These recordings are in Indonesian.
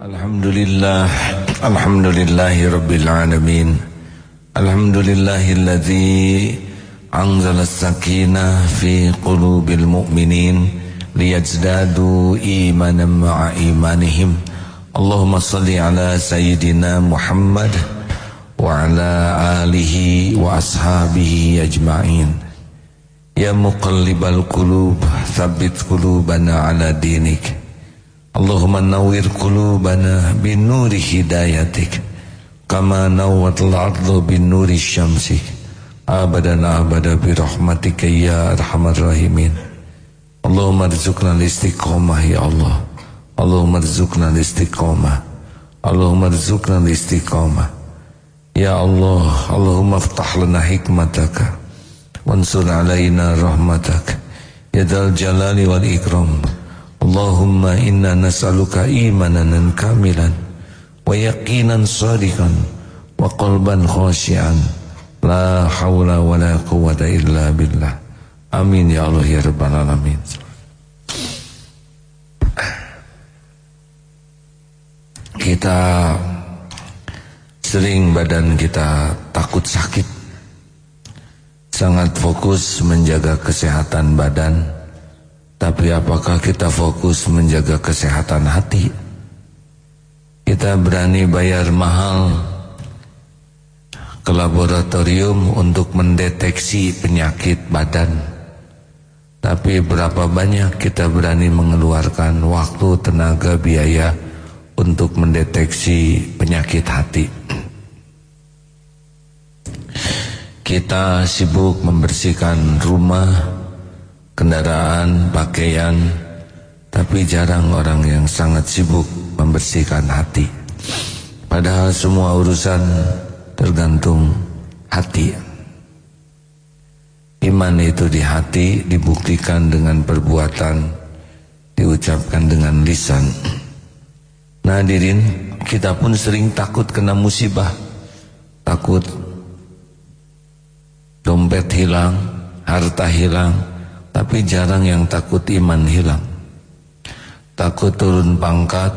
Alhamdulillah Alhamdulillahi Rabbil Alamin. Alhamdulillahillazi sakinah fi qulubil mu'minin Liyajdadu imanan ma'a imanihim. Allahumma salli ala Sayyidina Muhammad Wa ala alihi wa ashabihi ajma'in. Ya muqallibal qulub Thabit qulubana ala dinik. Allahumma nawwir qulubana binuri hidayatik kama nawwatul ardu bin nuri syamsik. Abadan abada bi rahmatika ya arhamar rahimin. Allahumma rizukna istiqomah ya Allah. Allahumma rizukna istiqomah Allahumma rizukna istiqomah Ya Allah Allahumma ftah lana hikmataka. Wansur alaina rahmatak. Ya dal jalali wal ikram. Allahumma inna nas'aluka imanan kamilan wa yaqinan sadiqan wa qalban khashian. La haula wa la quwwata illa billah. Amin ya Allah ya rabbal alamin. Kita sering badan kita takut sakit. Sangat fokus menjaga kesehatan badan tapi apakah kita fokus menjaga kesehatan hati? Kita berani bayar mahal ke laboratorium untuk mendeteksi penyakit badan. Tapi berapa banyak kita berani mengeluarkan waktu, tenaga, biaya untuk mendeteksi penyakit hati? Kita sibuk membersihkan rumah, kendaraan, pakaian, tapi jarang orang yang sangat sibuk membersihkan hati. Padahal semua urusan tergantung hati. Iman itu di hati dibuktikan dengan perbuatan, diucapkan dengan lisan. Nah hadirin, kita pun sering takut kena musibah. Takut dompet hilang, harta hilang, tapi jarang yang takut iman hilang. Takut turun pangkat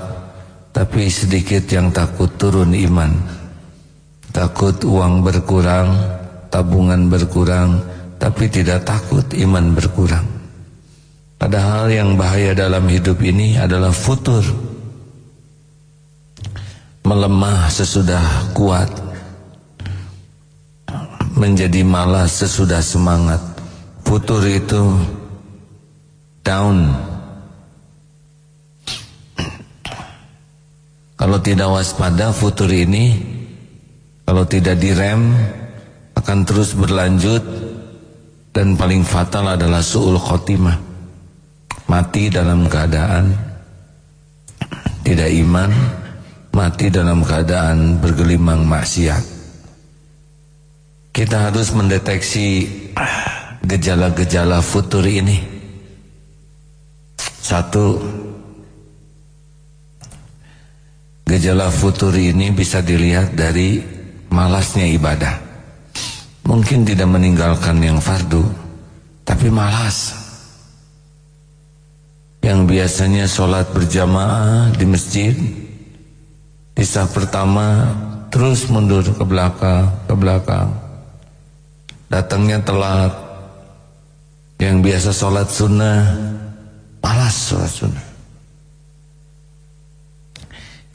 Tapi sedikit yang takut turun iman. Takut uang berkurang Tabungan berkurang Tapi tidak takut iman berkurang. Padahal yang bahaya dalam hidup ini adalah futur. Melemah sesudah kuat Menjadi malas sesudah semangat Futur itu down. Kalau tidak waspada futur ini kalau tidak direm akan terus berlanjut dan paling fatal adalah suul khotimah. Mati dalam keadaan tidak iman, mati dalam keadaan bergelimang maksiat. Kita harus mendeteksi gejala-gejala futur ini. Satu Gejala futur ini bisa dilihat dari malasnya ibadah. Mungkin tidak meninggalkan yang fardu Tapi malas. Yang biasanya sholat berjamaah di masjid Di pertama terus mundur ke belakang, ke belakang. Datangnya telat yang biasa sholat sunnah Malas sholat sunnah.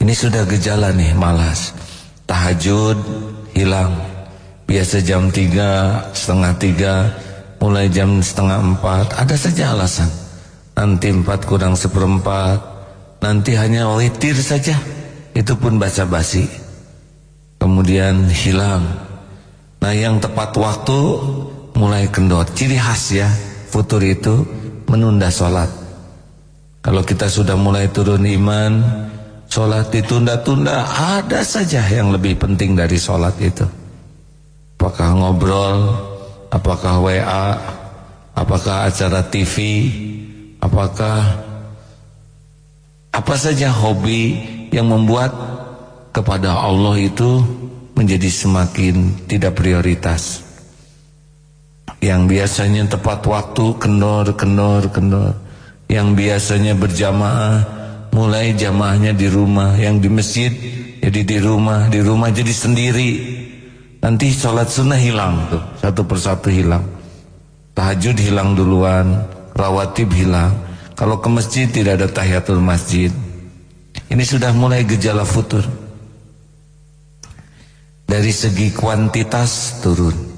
Ini sudah gejala nih malas. Tahajud hilang. Biasa jam 3 Setengah 3 Mulai jam setengah 4 Ada saja alasan. Nanti 4 kurang seperempat. Nanti hanya witir saja. Itu pun baca basi. Kemudian hilang. Nah yang tepat waktu Mulai kendor. Ciri khas ya futur itu menunda sholat. Kalau kita sudah mulai turun iman, sholat ditunda-tunda, ada saja yang lebih penting dari sholat itu. Apakah ngobrol, apakah WA, apakah acara TV, apakah apa saja hobi yang membuat kepada Allah itu menjadi semakin tidak prioritas yang biasanya tepat waktu kendor kendor kendor. Yang biasanya berjamaah mulai jamaahnya di rumah. Yang di masjid jadi di rumah. Di rumah jadi sendiri. Nanti sholat sunnah hilang tuh. Satu persatu hilang. Tahajud hilang duluan. Rawatib hilang. Kalau ke masjid tidak ada tahiyatul masjid. Ini sudah mulai gejala futur. Dari segi kuantitas turun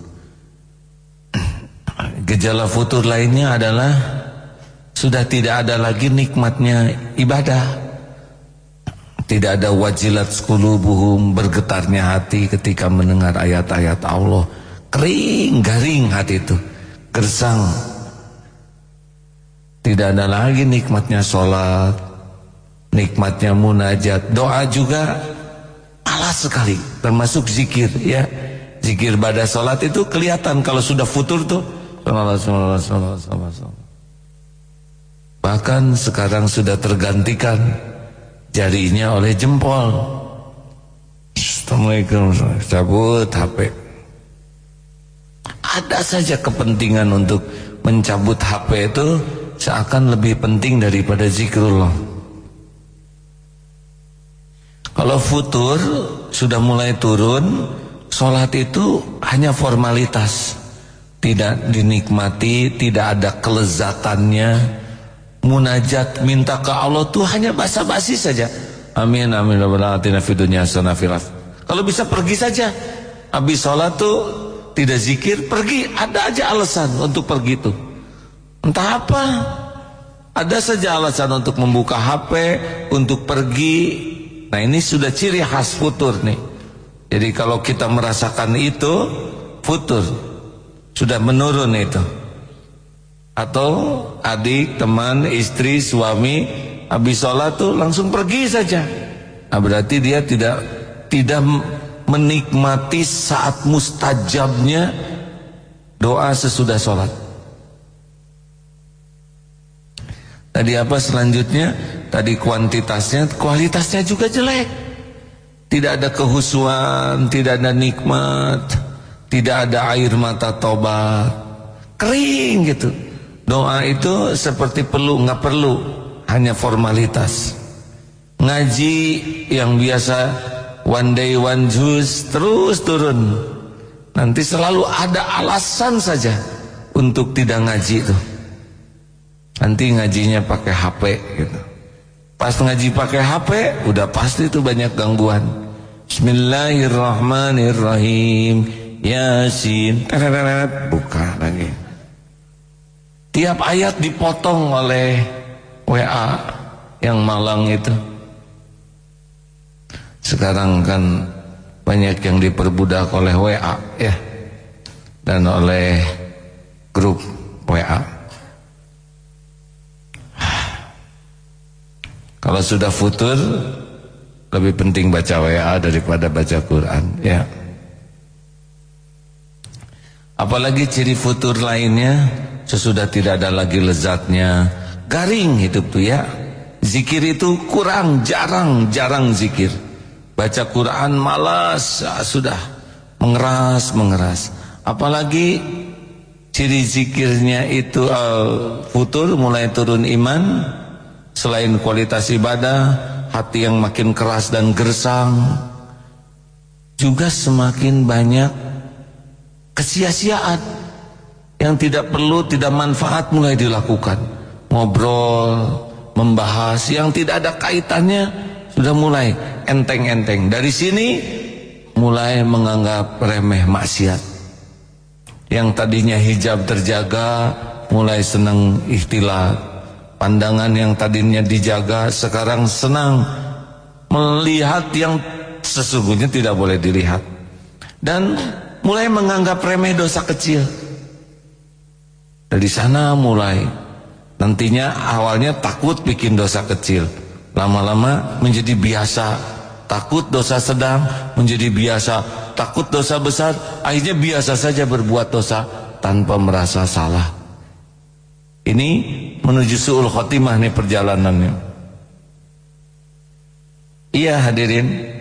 gejala futur lainnya adalah sudah tidak ada lagi nikmatnya ibadah. Tidak ada wajilat buhum bergetarnya hati ketika mendengar ayat-ayat Allah. Kering garing hati itu. Gersang. Tidak ada lagi nikmatnya sholat nikmatnya munajat. Doa juga alas sekali termasuk zikir ya. Zikir pada sholat itu kelihatan kalau sudah futur tuh Bahkan sekarang sudah tergantikan jarinya oleh jempol. Assalamualaikum, cabut HP. Ada saja kepentingan untuk mencabut HP itu seakan lebih penting daripada zikrullah. Kalau futur sudah mulai turun, sholat itu hanya formalitas. Tidak dinikmati, tidak ada kelezatannya, munajat minta ke Allah tuh hanya basa-basi saja. Amin amin rabbal alamin fid dunya Kalau bisa pergi saja. Habis sholat tuh tidak zikir, pergi. Ada aja alasan untuk pergi tuh. Entah apa. Ada saja alasan untuk membuka HP, untuk pergi. Nah ini sudah ciri khas futur nih. Jadi kalau kita merasakan itu, futur. Sudah menurun itu atau adik, teman, istri, suami habis sholat tuh langsung pergi saja. Nah, berarti dia tidak tidak menikmati saat mustajabnya doa sesudah sholat. Tadi apa selanjutnya? Tadi kuantitasnya, kualitasnya juga jelek. Tidak ada kehusuan, tidak ada nikmat, tidak ada air mata tobat. Kering gitu. Doa itu seperti perlu nggak perlu, hanya formalitas. Ngaji yang biasa one day one juice terus turun. Nanti selalu ada alasan saja untuk tidak ngaji itu. Nanti ngajinya pakai HP gitu. Pas ngaji pakai HP udah pasti itu banyak gangguan. Bismillahirrahmanirrahim. Yasin. Buka lagi. Tiap ayat dipotong oleh WA yang malang itu. Sekarang kan banyak yang diperbudak oleh WA ya. Dan oleh grup WA. Kalau sudah futur lebih penting baca WA daripada baca Quran ya. Apalagi ciri futur lainnya sesudah tidak ada lagi lezatnya. Garing hidup tuh ya. Zikir itu kurang jarang jarang zikir. Baca Quran malas ya, sudah. Mengeras mengeras. Apalagi ciri zikirnya itu uh, futur mulai turun iman. Selain kualitas ibadah hati yang makin keras dan gersang. Juga semakin banyak kesia-siaan yang tidak perlu, tidak manfaat mulai dilakukan. Ngobrol, membahas yang tidak ada kaitannya sudah mulai enteng-enteng. Dari sini mulai menganggap remeh maksiat. Yang tadinya hijab terjaga mulai senang ikhtilat. Pandangan yang tadinya dijaga sekarang senang melihat yang sesungguhnya tidak boleh dilihat. Dan mulai menganggap remeh dosa kecil. Dari sana mulai. Nantinya awalnya takut bikin dosa kecil. Lama-lama menjadi biasa. Takut dosa sedang menjadi biasa. Takut dosa besar Akhirnya biasa saja berbuat dosa Tanpa merasa salah. Ini menuju su'ul khotimah nih perjalanannya. Iya hadirin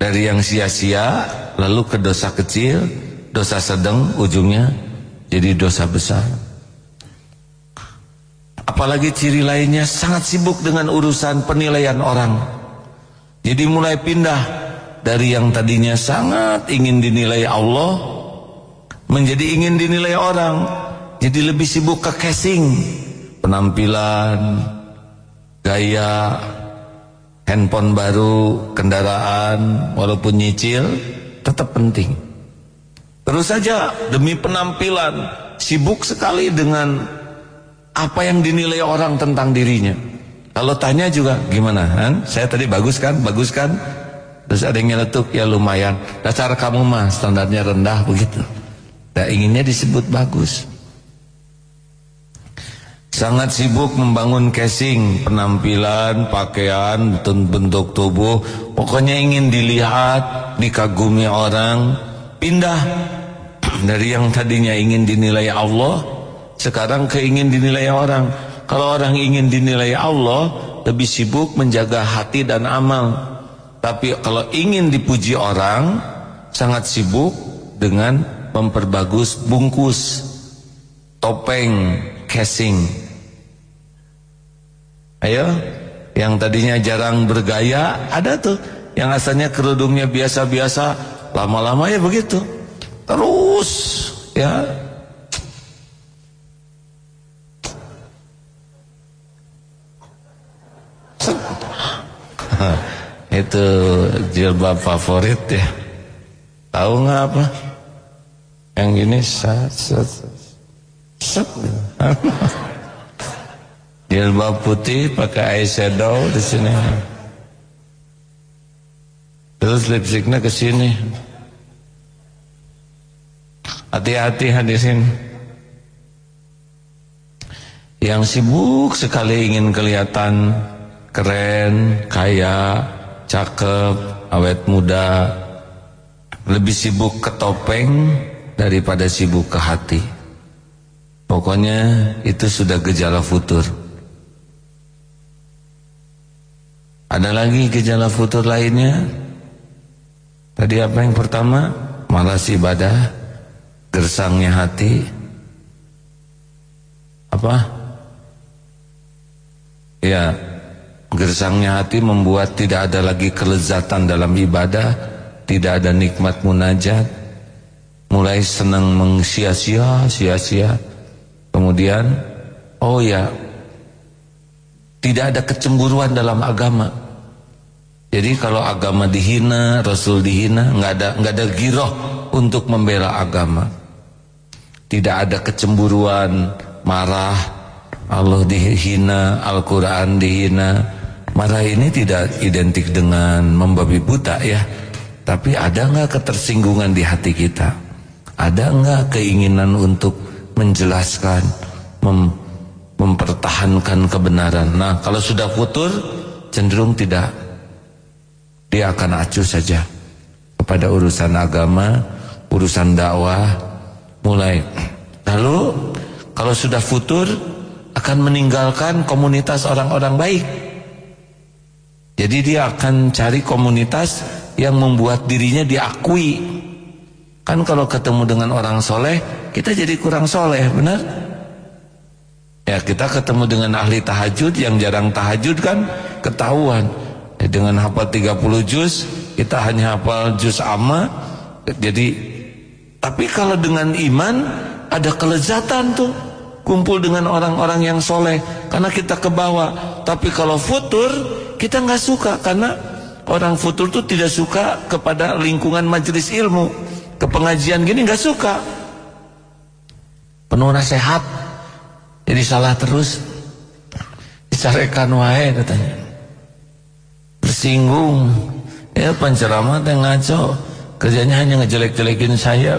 Dari yang sia-sia Lalu ke dosa kecil dosa sedang ujungnya jadi dosa besar apalagi ciri lainnya sangat sibuk dengan urusan penilaian orang. Jadi mulai pindah dari yang tadinya sangat ingin dinilai Allah menjadi ingin dinilai orang. Jadi lebih sibuk ke casing, penampilan, gaya, handphone baru, kendaraan, walaupun nyicil, tetap penting. Terus saja demi penampilan, sibuk sekali dengan apa yang dinilai orang tentang dirinya. Kalau tanya juga gimana? Kan? Saya tadi bagus kan? Bagus kan? Terus ada yang nyeletuk ya lumayan. Dasar kamu mah standarnya rendah begitu. Tak inginnya disebut bagus. Sangat sibuk membangun casing, penampilan, pakaian, bentuk tubuh. Pokoknya ingin dilihat, dikagumi orang. Pindah dari yang tadinya ingin dinilai Allah, sekarang keingin dinilai orang. Kalau orang ingin dinilai Allah, lebih sibuk menjaga hati dan amal. Tapi kalau ingin dipuji orang, sangat sibuk dengan memperbagus bungkus, topeng, casing. Ayo, yang tadinya jarang bergaya, ada tuh. Yang asalnya kerudungnya biasa-biasa, lama-lama ya begitu. Terus, ya. Itu jilbab favorit ya. Tahu nggak apa? Yang gini sat sat sat. Jilbab putih pakai eyeshadow di sini. Terus lipstiknya ke sini. Hati-hati hadirin. Yang sibuk sekali ingin kelihatan keren, kaya, cakep, awet muda, lebih sibuk ke topeng daripada sibuk ke hati. Pokoknya itu sudah gejala futur. Ada lagi gejala futur lainnya? Tadi apa yang pertama? Malas ibadah, gersangnya hati. Apa? Ya, gersangnya hati membuat tidak ada lagi kelezatan dalam ibadah, tidak ada nikmat munajat, mulai senang mengsia-sia, sia-sia. Kemudian, oh ya, tidak ada kecemburuan dalam agama. Jadi kalau agama dihina, Rasul dihina, nggak ada nggak ada giroh untuk membela agama. Tidak ada kecemburuan, marah, Allah dihina, Al-Quran dihina. Marah ini tidak identik dengan membabi buta ya. Tapi ada nggak ketersinggungan di hati kita? Ada enggak keinginan untuk menjelaskan, mem mempertahankan kebenaran? Nah, kalau sudah futur, cenderung tidak. Dia akan acuh saja kepada urusan agama, urusan dakwah, mulai. Lalu, kalau sudah futur, akan meninggalkan komunitas orang-orang baik. Jadi dia akan cari komunitas yang membuat dirinya diakui Kan kalau ketemu dengan orang soleh, kita jadi kurang soleh, benar? Ya kita ketemu dengan ahli tahajud yang jarang tahajud kan ketahuan. Ya, dengan hafal 30 juz, kita hanya hafal juz amma. Jadi, tapi kalau dengan iman, ada kelezatan tuh. Kumpul dengan orang-orang yang soleh. Karena kita ke bawah. Tapi kalau futur, kita nggak suka. Karena orang futur tuh tidak suka kepada lingkungan majelis ilmu ke pengajian gini nggak suka penuh nasihat jadi salah terus dicarekan wae katanya. Bersinggung. Ya penceramah teh ngaco. Kerjanya hanya ngejelek-jelekin saya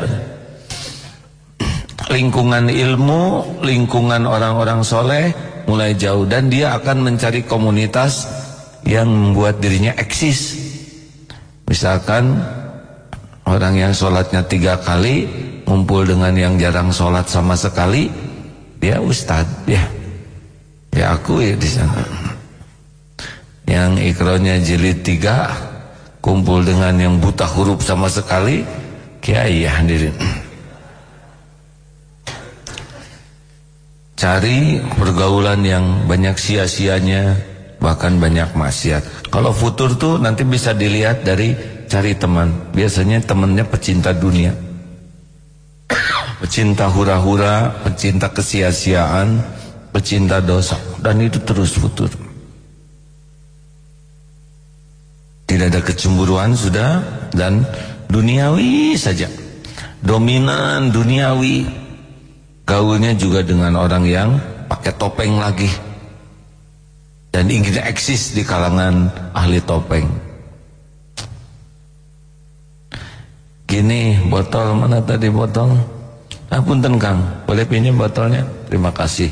lingkungan ilmu lingkungan orang-orang soleh mulai jauh. Dan dia akan mencari komunitas yang membuat dirinya eksis. Misalkan Orang yang sholatnya tiga kali Ngumpul dengan yang jarang sholat sama sekali Dia ustad ya Ya aku ya di sana. Yang ikronya jilid tiga Kumpul dengan yang buta huruf sama sekali Kiai ya hadirin. Cari pergaulan yang banyak sia-sianya bahkan banyak maksiat. Kalau futur tuh nanti bisa dilihat dari cari teman. Biasanya temannya pecinta dunia pecinta hura-hura pecinta kesia-siaan pecinta dosa. Dan itu terus futur. Tidak ada kecemburuan sudah. Dan duniawi saja. Dominan duniawi. Gaulnya juga dengan orang yang pakai topeng lagi. Dan ingin eksis di kalangan ahli topeng gini botol mana tadi botol ah punten kang boleh pinjam botolnya terima kasih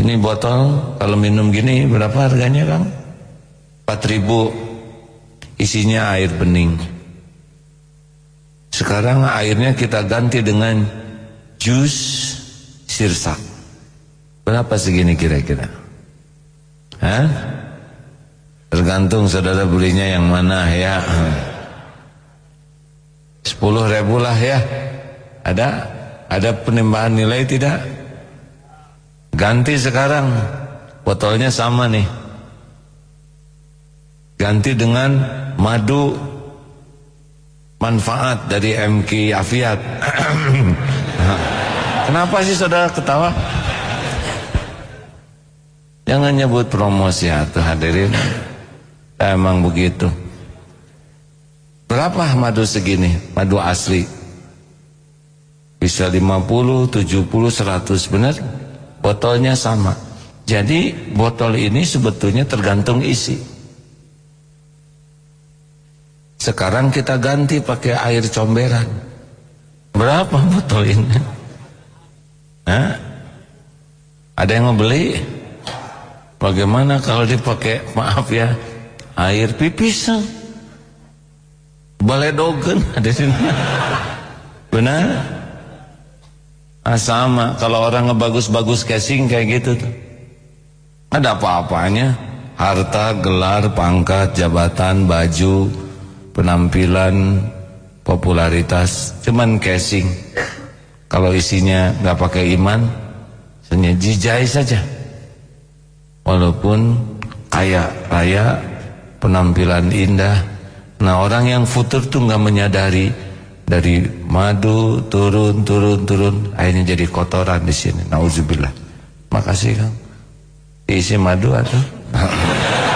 ini botol kalau minum gini berapa harganya kang 4000 isinya air bening sekarang airnya kita ganti dengan jus sirsak. Berapa segini kira-kira? Hah? Tergantung saudara belinya yang mana ya. Sepuluh ribu lah ya. Ada? Ada penambahan nilai tidak? Ganti sekarang. Botolnya sama nih. Ganti dengan madu manfaat dari MK Afiat. Kenapa sih saudara ketawa? Jangan nyebut promosi atau hadirin. Emang begitu. Berapa madu segini? Madu asli. Bisa 50, 70, 100 benar? Botolnya sama. Jadi botol ini sebetulnya tergantung isi. Sekarang kita ganti pakai air comberan. Berapa botol ini? Hah? Ada yang mau beli? Bagaimana kalau dipakai maaf ya air pipis? Baledogen ada sini. Benar? Ah, sama kalau orang ngebagus-bagus casing kayak gitu tuh. Ada apa-apanya? Harta, gelar, pangkat, jabatan, baju, penampilan, popularitas, cuman casing. Kalau isinya nggak pakai iman, hanya jijai saja. Walaupun kaya raya, penampilan indah. Nah orang yang futur tuh nggak menyadari dari madu turun turun turun, akhirnya jadi kotoran di sini. Nauzubillah. Makasih kang. Isi madu atau?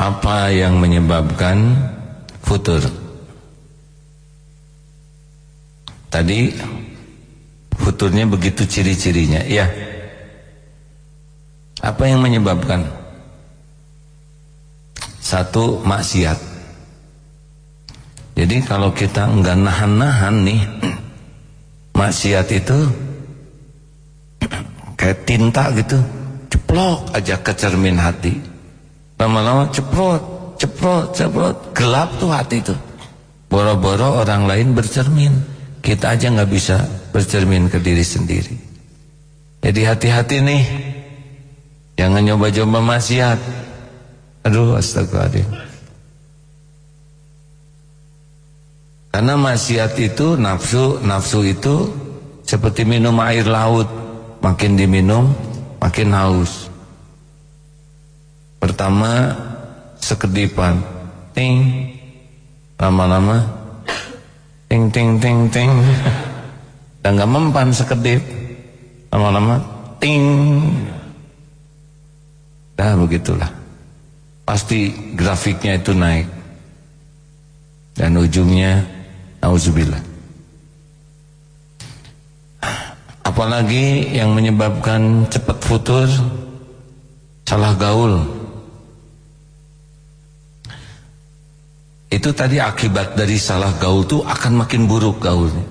Apa yang menyebabkan futur? Tadi futurnya begitu ciri-cirinya, ya. Apa yang menyebabkan? Satu maksiat. Jadi kalau kita enggak nahan-nahan nih, maksiat itu kayak tinta gitu, ceplok aja ke cermin hati. Lama-lama ceprot, ceprot, ceprot. Gelap tuh hati itu. Boro-boro orang lain bercermin. Kita aja nggak bisa bercermin ke diri sendiri. Jadi hati-hati nih. Jangan nyoba-nyoba maksiat. Aduh astagfirullahaladzim. Karena maksiat itu nafsu, nafsu itu seperti minum air laut. Makin diminum, makin haus. Pertama sekedipan, ting, lama-lama, ting ting ting ting, dan nggak mempan sekedip, lama-lama, ting, dah begitulah, pasti grafiknya itu naik, dan ujungnya, auzubillah. Apalagi yang menyebabkan cepat futur, salah gaul. Itu tadi akibat dari salah gaul itu akan makin buruk gaulnya.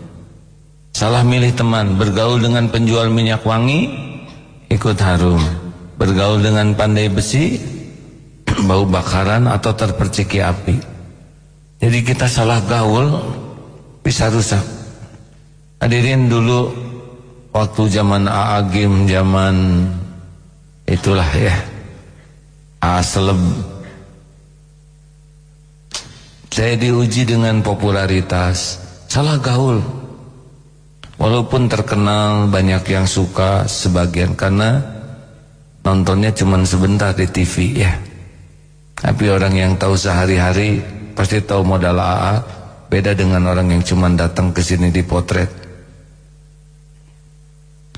Salah milih teman, bergaul dengan penjual minyak wangi, ikut harum. Bergaul dengan pandai besi, bau bakaran atau terperciki api. Jadi kita salah gaul, bisa rusak. Hadirin dulu, waktu zaman Aagim, zaman itulah ya, Asleb Saya diuji dengan popularitas, salah gaul. Walaupun terkenal banyak yang suka sebagian karena nontonnya cuma sebentar di TV ya. Tapi orang yang tahu sehari-hari pasti tahu modal AA beda dengan orang yang cuma datang ke sini di potret.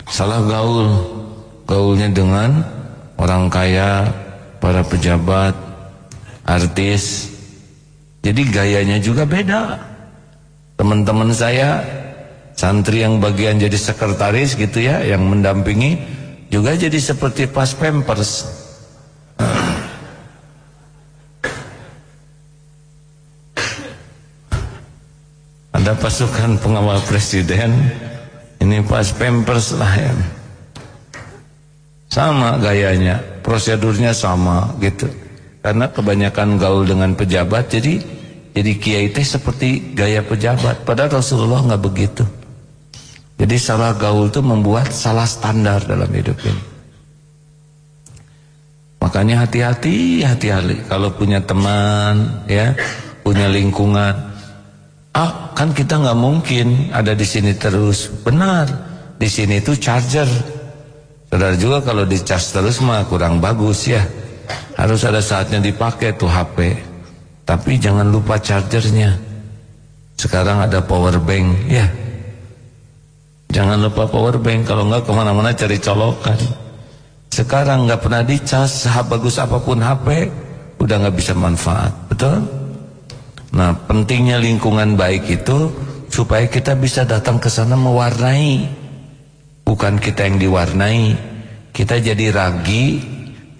Salah gaul, gaulnya dengan orang kaya, para pejabat, artis. Jadi gayanya juga beda. Teman-teman saya santri yang bagian jadi sekretaris gitu ya, yang mendampingi juga jadi seperti pas pampers. Ada pasukan pengawal presiden. Ini pas pampers lah ya. Sama gayanya. Prosedurnya sama gitu. Karena kebanyakan gaul dengan pejabat Jadi jadi kiai teh seperti gaya pejabat. Padahal Rasulullah nggak begitu Jadi salah gaul itu membuat salah standar dalam hidup ini Makanya hati-hati, hati-hati kalau punya teman, ya, punya lingkungan, Ah, kan kita nggak mungkin ada di sini terus. Benar, di sini itu charger. Saudara juga kalau di charge terus mah kurang bagus ya. Harus ada saatnya dipakai tuh HP. Tapi jangan lupa chargernya. Sekarang ada power bank ya. Jangan lupa power bank kalau nggak ke mana-mana cari colokan. Sekarang nggak pernah dicas, bagus apa pun HP udah nggak bisa manfaat, betul? Nah pentingnya lingkungan baik itu supaya kita bisa datang ke sana mewarnai, bukan kita yang diwarnai. Kita jadi ragi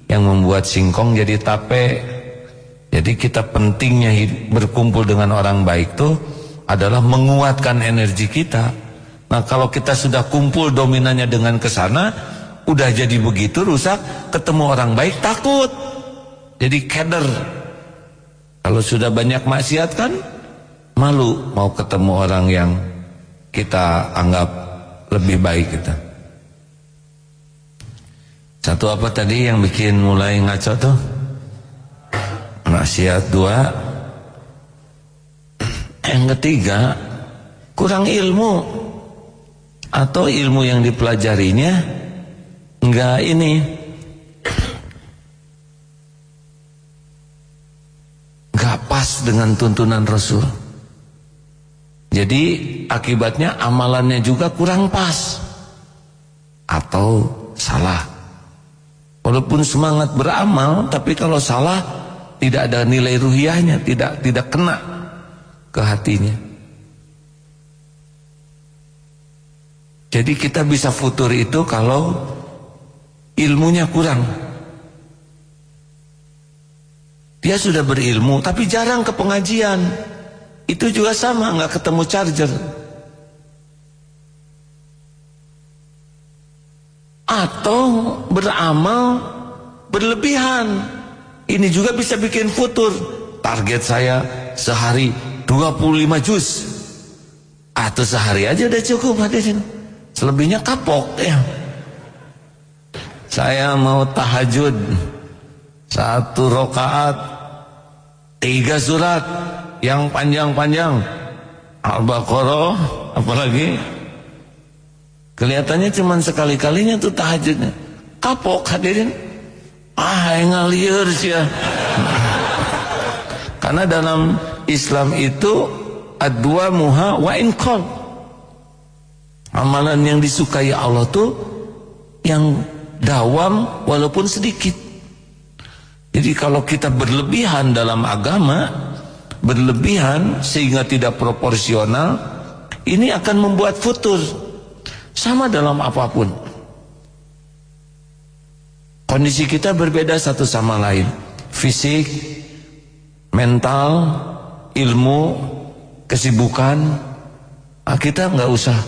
yang membuat singkong jadi tape. Jadi kita pentingnya berkumpul dengan orang baik itu adalah menguatkan energi kita. Nah kalau kita sudah kumpul dominannya dengan ke sana, udah jadi begitu rusak, ketemu orang baik takut, jadi keder. Kalau sudah banyak maksiat kan malu mau ketemu orang yang kita anggap lebih baik kita. Satu apa tadi yang bikin mulai ngaco tuh? Maksiat dua. Yang ketiga, kurang ilmu atau ilmu yang dipelajarinya enggak ini pas dengan tuntunan Rasul. Jadi akibatnya amalannya juga kurang pas atau salah. Walaupun semangat beramal, tapi kalau salah tidak ada nilai ruhiahnya, tidak tidak kena ke hatinya. Jadi kita bisa futur itu kalau ilmunya kurang. Dia sudah berilmu tapi jarang ke pengajian. Itu juga sama, nggak ketemu charger. Atau beramal berlebihan. Ini juga bisa bikin futur. Target saya sehari 25 juz. Atau sehari aja udah cukup hadirin. Selebihnya kapok ya. Saya mau tahajud. Satu rokaat tiga surat yang panjang-panjang. Al-Baqarah apalagi? Kelihatannya cuma sekali-kalinya tuh tahajudnya. Kapok hadirin. Ah ngalir sih ya. Karena dalam Islam itu adwa muha wa inkol amalan yang disukai Allah tuh yang dawam walaupun sedikit jadi kalau kita berlebihan dalam agama, berlebihan sehingga tidak proporsional, ini akan membuat futur. Sama dalam apa pun. Kondisi kita berbeda satu sama lain. Fisik, mental, ilmu, kesibukan. Nah, kita nggak usah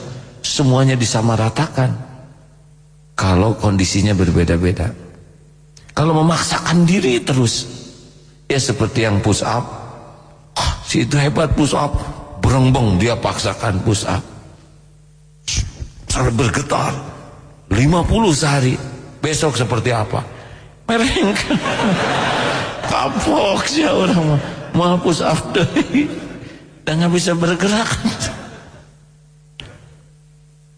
semuanya disamaratakan. Kalau kondisinya berbeda-beda. Kalau memaksakan diri terus. Ya seperti yang push up oh, Si itu hebat push up Berengbeng dia paksakan push up Sampai bergetar 50 sehari. Besok seperti apa? Mereng. Kapok sih orang mau push up deh. Nggak bisa bergerak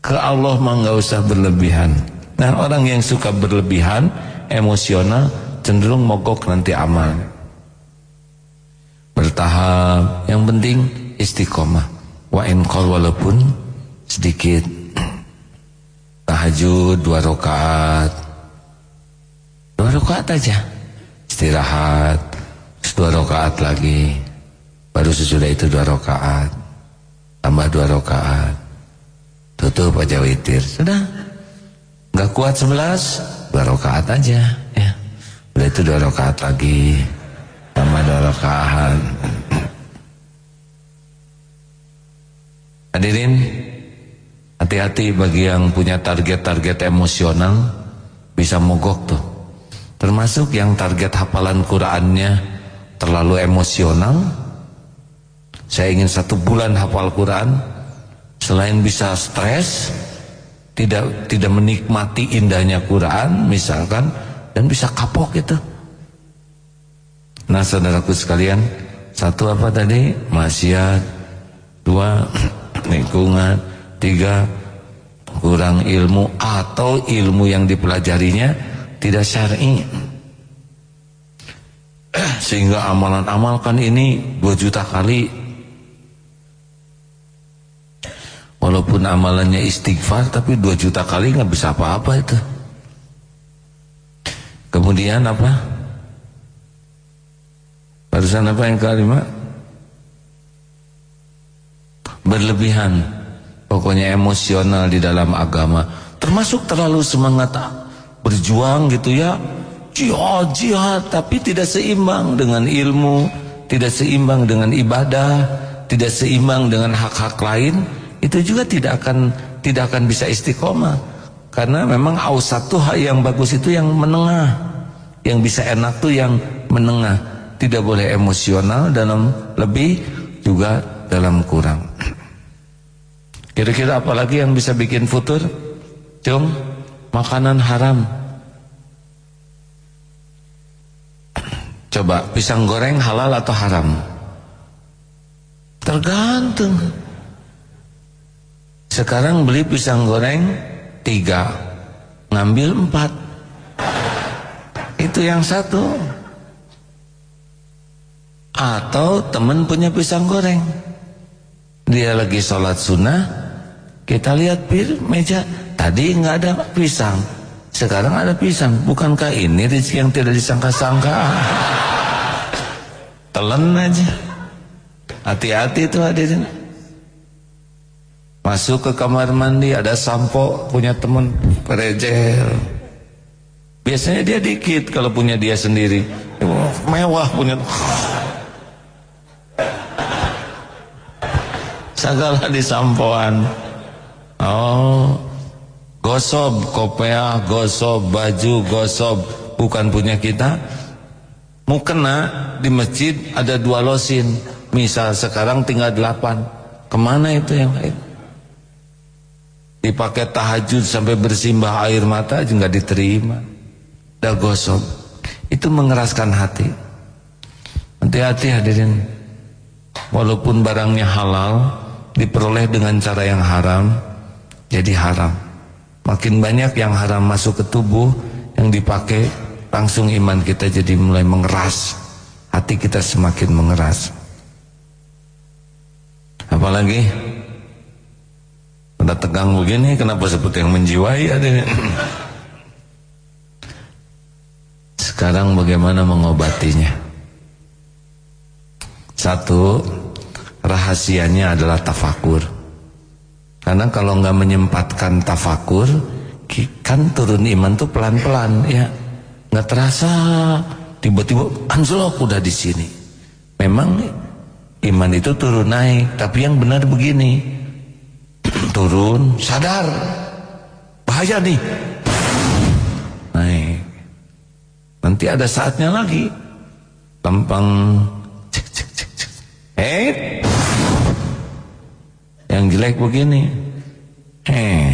ke Allah mah nggak usah berlebihan. Nah orang yang suka berlebihan emosional cenderung mogok nanti amal. Bertahap. Yang penting istiqomah. Wa inkol walaupun sedikit. Tahajud dua rakaat. Dua rakaat aja. Istirahat. Dua rakaat lagi. Baru sesudah itu dua rakaat. Tambah dua rakaat tutup aja witir. Sudah. Nggak kuat sebelas dua rakaat aja ya. Udah itu dua rakaat lagi. Tambah dua rakaat. Hadirin hati-hati bagi yang punya target-target emosional. Bisa mogok tuh. Termasuk yang target hafalan Qurannya terlalu emosional. Saya ingin satu bulan hafal Quran selain bisa stres tidak tidak menikmati indahnya Quran misalkan dan bisa kapok itu. Nah saudaraku sekalian satu apa tadi? Maksiat dua lingkungan tiga kurang ilmu atau ilmu yang dipelajarinya tidak syar'i. Sehingga amalan-amal kan ini dua juta kali walaupun amalannya istighfar tapi dua juta kali nggak bisa apa-apa itu. Kemudian apa? Barusan apa yang kelima? Berlebihan. Pokoknya emosional di dalam agama. Termasuk terlalu semangat berjuang gitu ya. Jihad jihad tapi tidak seimbang dengan ilmu tidak seimbang dengan ibadah tidak seimbang dengan hak-hak lain itu juga tidak akan tidak akan bisa istiqomah. Karena memang ausat tuh yang bagus itu yang menengah. Yang bisa enak tuh yang menengah. Tidak boleh emosional dalam lebih juga dalam kurang. Kira-kira apalagi yang bisa bikin futur? Cung makanan haram. Coba pisang goreng halal atau haram? Tergantung sekarang beli pisang goreng tiga, ngambil empat. Itu yang satu. Atau teman punya pisang goreng. Dia lagi sholat sunnah, kita lihat pir meja. Tadi nggak ada pisang, sekarang ada pisang. Bukankah ini rezeki yang tidak disangka-sangka? Telan aja. Hati-hati itu hadirin. Masuk ke kamar mandi ada sampo punya teman perejel. Biasanya dia dikit kalau punya dia sendiri. mewah punya. Segala di sampoan. Oh, gosob kopiah, gosob baju, gosob bukan punya kita. Mau kena di masjid ada dua losin. Misal sekarang tinggal delapan. Ke mana itu yang lain? Dipakai tahajud sampai bersimbah air mata aja nggak diterima. Dah gosok itu mengeraskan hati. Hati-hati hadirin. Walaupun barangnya halal diperoleh dengan cara yang haram jadi haram. Makin banyak yang haram masuk ke tubuh yang dipakai langsung iman kita jadi mulai mengeras. Hati kita semakin mengeras. Apalagi udah tegang begini kenapa seperti yang menjiwai adanya sekarang bagaimana mengobatinya? Satu rahasianya adalah tafakur. Karena kalau nggak menyempatkan tafakur kan turun iman tuh pelan-pelan ya. Nggak terasa tiba-tiba anjlok udah di sini. Memang iman itu turun naik tapi yang benar begini turun. Sadar. Bahaya nih. Naik. Nanti ada saatnya lagi. Tampang cek cek cek cek. Eh. Yang jelek begini. Eh.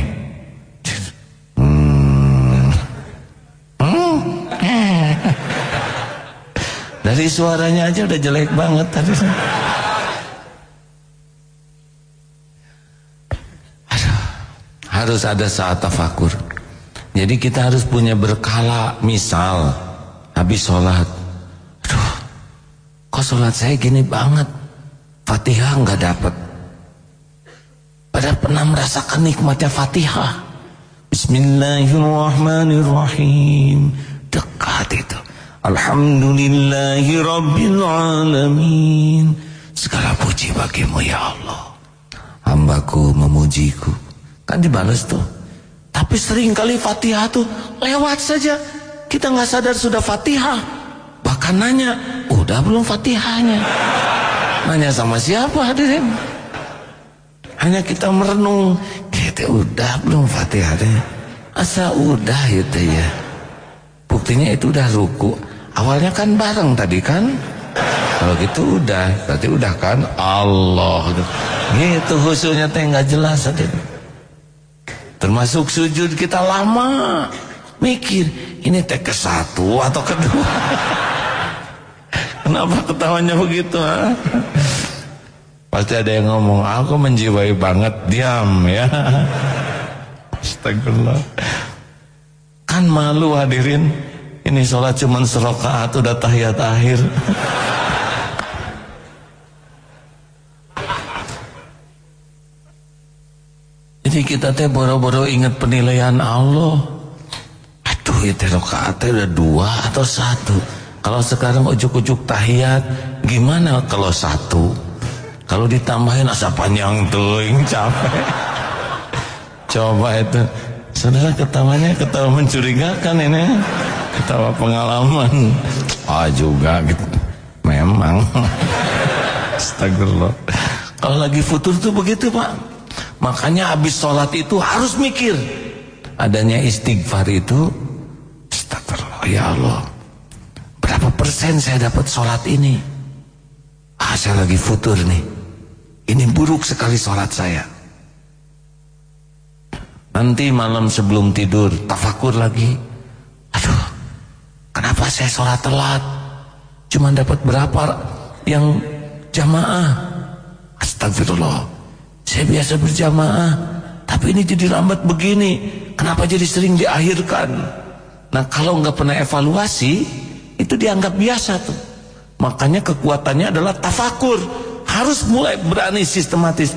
Hmm. Hmm. Dari suaranya aja udah jelek banget tadi. Harus ada saat tafakur. Jadi kita harus punya berkala. Misal, habis sholat. Aduh, kok sholat saya gini banget. Fatihah nggak dapat. Padahal pernah merasakan nikmatnya Fatihah. Bismillahirrahmanirrahim. Dekat itu. Alhamdulillahi Rabbil Alamin Segala puji bagimu ya Allah Hambaku memujiku Kan dibalas tuh. Tapi sering kali fatihah tuh Lewat saja. Kita nggak sadar sudah fatihah. Bahkan nanya Udah belum fatihahnya? Nanya sama siapa hadirin? Hanya kita merenung Kita udah belum fatihahnya? Asa udah gitu ya? Buktinya itu udah ruku. Awalnya kan bareng tadi kan? Kalau gitu udah Berarti udah kan? Allah. Gitu. Khususnya teh nggak jelas tadi. Termasuk sujud kita lama Mikir Ini teh ke satu atau kedua Kenapa ketawanya begitu ha? Pasti ada yang ngomong Aku menjiwai banget Diam ya Astagfirullah Kan malu hadirin ini sholat cuma serokaat udah tahiyat akhir. Jadi kita teh boro-boro ingat penilaian Allah. Aduh itu rokaatnya udah dua atau satu. Kalau sekarang ujuk-ujuk tahiyat, gimana kalau satu? Kalau ditambahin asa panjang tuh, yang capek. Coba itu, saudara ketawanya ketawa mencurigakan ini ketawa pengalaman ah juga gitu memang astagfirullah kalau lagi futur tuh begitu pak makanya habis sholat itu harus mikir adanya istighfar itu astagfirullah ya Allah berapa persen saya dapat sholat ini ah saya lagi futur nih ini buruk sekali sholat saya nanti malam sebelum tidur tafakur lagi aduh Kenapa saya sholat telat? Cuma dapat berapa yang jamaah? Astagfirullah. Saya biasa berjamaah, tapi ini jadi lambat begini. Kenapa jadi sering diakhirkan? Nah kalau nggak pernah evaluasi, itu dianggap biasa tuh. Makanya kekuatannya adalah tafakur. Harus mulai berani sistematis.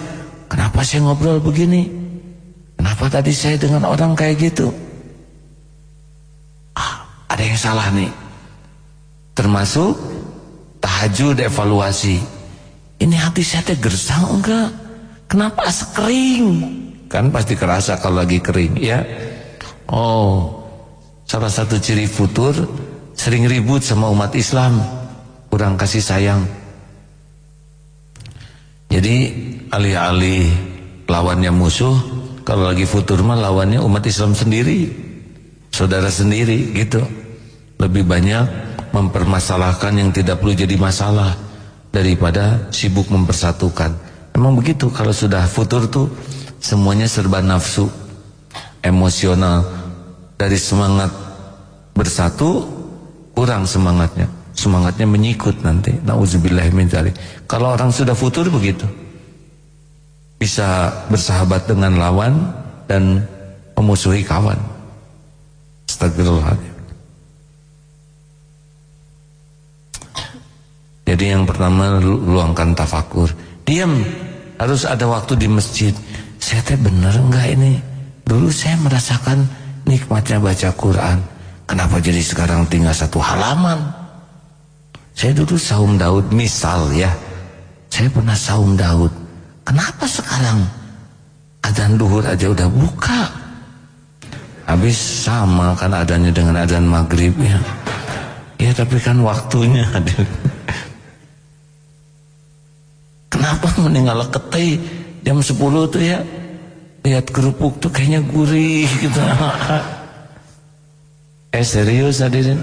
Kenapa saya ngobrol begini? Kenapa tadi saya dengan orang kayak gitu? ada yang salah nih termasuk tahajud evaluasi ini hati saya teh gersang enggak kenapa sekering kan pasti kerasa kalau lagi kering. Ya. Oh salah satu ciri futur sering ribut sama umat Islam. Kurang kasih sayang. Jadi alih-alih lawannya musuh kalau lagi futur mah lawannya umat Islam sendiri. Saudara sendiri gitu. Lebih banyak mempermasalahkan yang tidak perlu jadi masalah daripada sibuk mempersatukan emang begitu kalau sudah futur tuh semuanya serba nafsu emosional dari semangat bersatu kurang semangatnya semangatnya menyikut nanti nauzubillah min kalau orang sudah futur begitu bisa bersahabat dengan lawan dan memusuhi kawan Astagfirullahaladzim. Jadi yang pertama luangkan tafakur. Diam. Harus ada waktu di masjid. Saya teh bener enggak ini? Dulu saya merasakan nikmatnya baca Quran. Kenapa jadi sekarang tinggal satu halaman? Saya dulu saum Daud misal ya. Saya pernah saum Daud. Kenapa sekarang adzan duhur aja udah buka? Habis sama kan adanya dengan adzan maghrib ya. Ya tapi kan waktunya. Kenapa meninggal ketei jam 10 tuh ya? Lihat kerupuk tuh kayaknya gurih gitu. eh serius hadirin?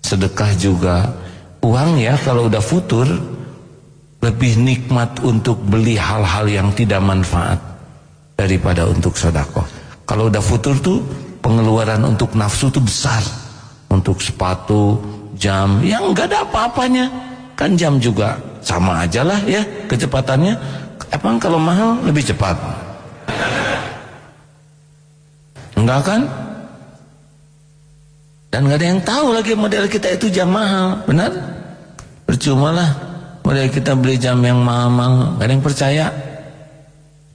Sedekah juga. Uang ya kalau udah futur lebih nikmat untuk beli hal-hal yang tidak manfaat daripada untuk sodakoh. Kalau udah futur tuh pengeluaran untuk nafsu tuh besar. Untuk sepatu jam yang enggak ada apa-apanya kan jam juga sama aja lah ya kecepatannya. Emang kalau mahal lebih cepat. Enggak kan? Dan enggak ada yang tahu lagi model kita itu jam mahal benar? Percuma lah model kita beli jam yang mahal-mahal enggak ada yang percaya.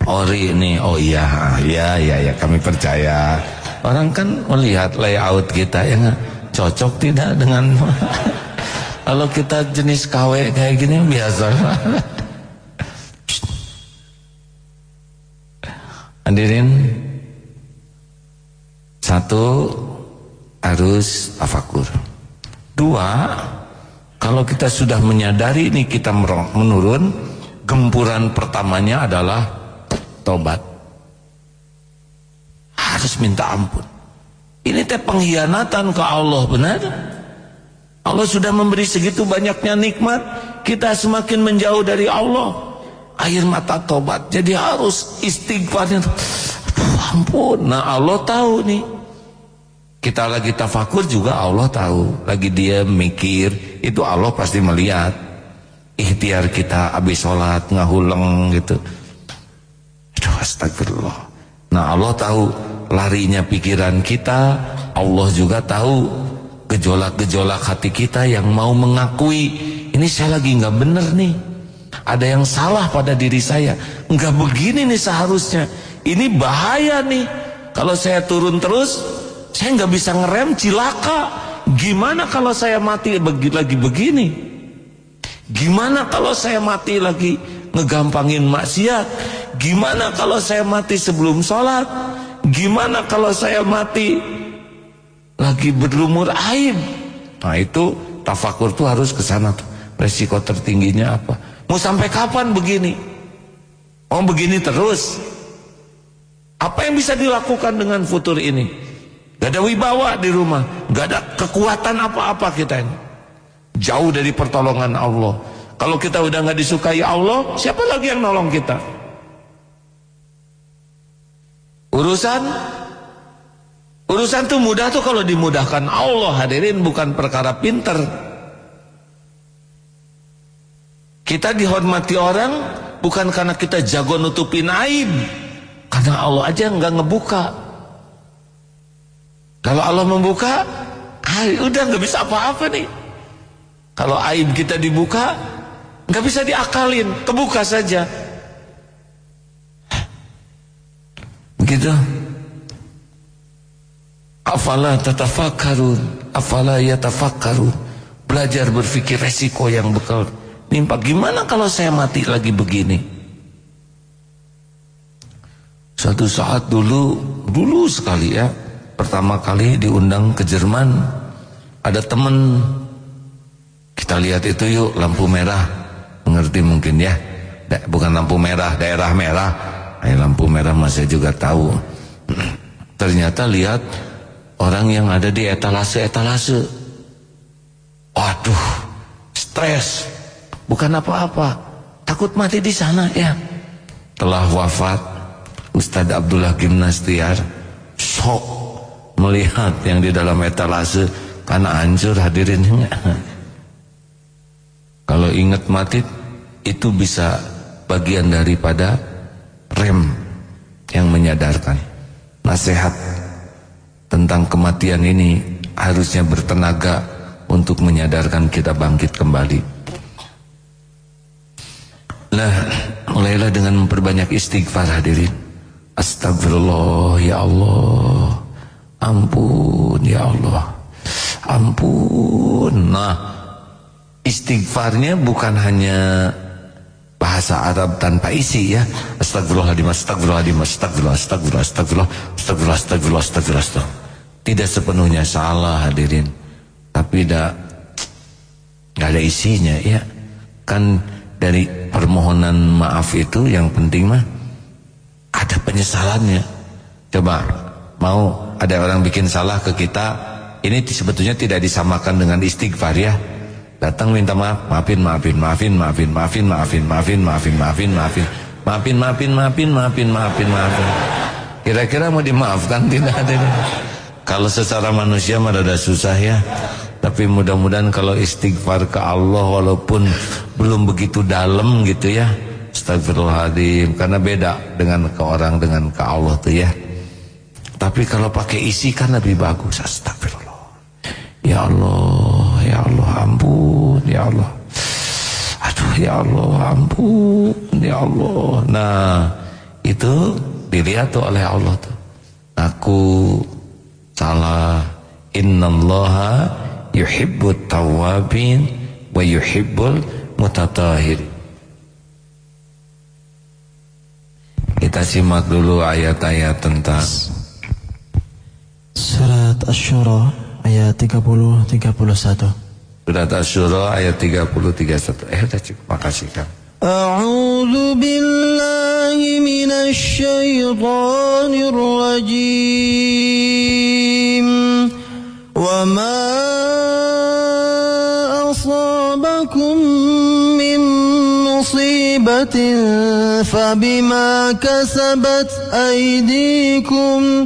Ori ini oh iya iya iya ya, kami percaya. Orang kan melihat layout kita yang cocok tidak dengan kalau kita jenis KW kayak gini biasa. Hadirin satu harus tafakur dua kalau kita sudah menyadari ini kita menurun gempuran pertamanya adalah tobat. Harus minta ampun. Ini teh pengkhianatan ke Allah benar Allah sudah memberi segitu banyaknya nikmat kita semakin menjauh dari Allah. Air mata tobat jadi harus istighfarnya ampun. Nah Allah tahu nih. Kita lagi tafakur juga Allah tahu. Lagi dia mikir itu Allah pasti melihat. Ikhtiar kita habis sholat ngahuleng gitu. Aduh astagfirullah. Nah Allah tahu larinya pikiran kita. Allah juga tahu gejolak-gejolak hati kita yang mau mengakui. Ini saya lagi nggak bener nih. Ada yang salah pada diri saya. Nggak begini nih seharusnya. Ini bahaya nih. Kalau saya turun terus, saya nggak bisa ngerem cilaka. Gimana kalau saya mati lagi begini? Gimana kalau saya mati lagi ngegampangin maksiat? Gimana kalau saya mati sebelum sholat? Gimana kalau saya mati lagi berlumur aib? Nah itu tafakur tuh harus ke sana tuh. Resiko tertingginya apa? Mau sampai kapan begini? Mau begini terus? Apa yang bisa dilakukan dengan futur ini? Gak ada wibawa di rumah, gak ada kekuatan apa-apa kita ini. Jauh dari pertolongan Allah. Kalau kita udah gak disukai Allah, siapa lagi yang nolong kita? Urusan Urusan tuh mudah tuh kalau dimudahkan. Allah hadirin bukan perkara pinter. Kita dihormati orang bukan karena kita jago nutupin aib. Karena Allah aja nggak ngebuka. Kalau Allah membuka aib, Udah nggak bisa apa-apa nih. Kalau aib kita dibuka nggak bisa diakalin. Kebuka saja. Begitu. Afala tatafakkarun, afala yatafakkarun. Belajar berpikir resiko yang bekal nimpa. Gimana kalau saya mati lagi begini? Suatu saat dulu, dulu sekali ya, pertama kali diundang ke Jerman, ada teman kita lihat itu yuk lampu merah, mengerti mungkin ya, bukan lampu merah, daerah merah, lampu merah masih juga tahu. Ternyata lihat orang yang ada di etalase-etalase. Waduh, stres. Bukan apa-apa. Takut mati di sana ya. Telah wafat Ustadz Abdullah Gimnastiar sok melihat yang di dalam etalase karena hancur hadirinnya. Kalau ingat mati itu bisa bagian daripada rem yang menyadarkan nasihat tentang kematian ini harusnya bertenaga untuk menyadarkan kita bangkit kembali. Lah mulailah dengan memperbanyak istighfar hadirin. Astagfirullah ya Allah. Ampun ya Allah. Ampun. Nah istighfarnya bukan hanya bahasa Arab tanpa isi ya. Astagfirullahaladzim, astagfirullahaladzim, astagfirullah, astagfirullah, astagfirullah, astagfirullah, astagfirullah, astagfirullah, astagfirullah. Tidak sepenuhnya salah hadirin. Tapi tidak nggak ada isinya ya. Kan dari permohonan maaf itu yang penting mah ada penyesalannya. Coba mau ada orang bikin salah ke kita, ini sebetulnya tidak disamakan dengan istighfar ya. Datang minta maaf, maafin, maafin, maafin, maafin, maafin, maafin, maafin, maafin, maafin, maafin, maafin, maafin, maafin, maafin, maafin, maafin. Kira-kira mau dimaafkan tidak ada. Kalau secara manusia mah ada susah ya. Tapi mudah-mudahan kalau istighfar ke Allah walaupun belum begitu dalam gitu ya. Astagfirullahaladzim karena beda dengan ke orang dengan ke Allah tuh ya. Tapi kalau pakai isi kan lebih bagus. Astagfirullah. Ya Allah, ya Allah ampun, ya Allah. Aduh ya Allah ampun, ya Allah. Nah, itu dilihat tuh oleh Allah tuh. Aku salah. Innallaha yuhibbut tawabin wa yuhibbul mutatahir. Kita simak dulu ayat-ayat tentang Surat Asy-Syura ayat 30 31. Surat Asy-Syura ayat 30 31. Eh udah cukup, makasih Kang. أعوذ بالله من الشيطان الرجيم. وما أصابكم من مصيبة فبما كسبت أيديكم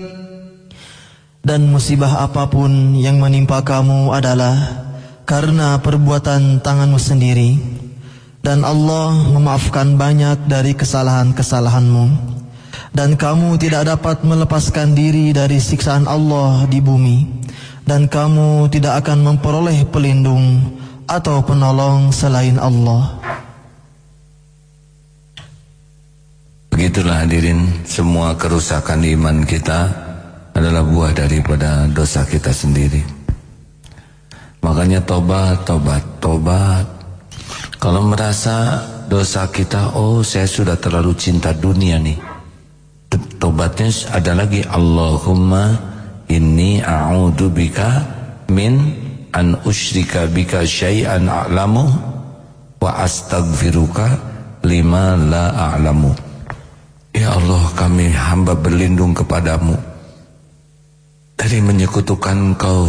Dan musibah apa pun yang menimpa kamu adalah karena perbuatan tanganmu sendiri. Dan Allah memaafkan banyak dari kesalahan-kesalahanmu. Dan kamu tidak dapat melepaskan diri dari siksaan Allah di bumi. Dan kamu tidak akan memperoleh pelindung atau penolong selain Allah. Begitulah hadirin semua kerusakan iman kita adalah buah daripada dosa kita sendiri. Makanya tobat, tobat, tobat. Kalau merasa dosa kita, oh saya sudah terlalu cinta dunia nih. Tobatnya ada lagi Allahumma inni a'udhu bika min an usyrika bika syai'an a'lamu wa astaghfiruka lima la a'lamu. Ya Allah kami hamba berlindung kepadamu dari menyekutukan engkau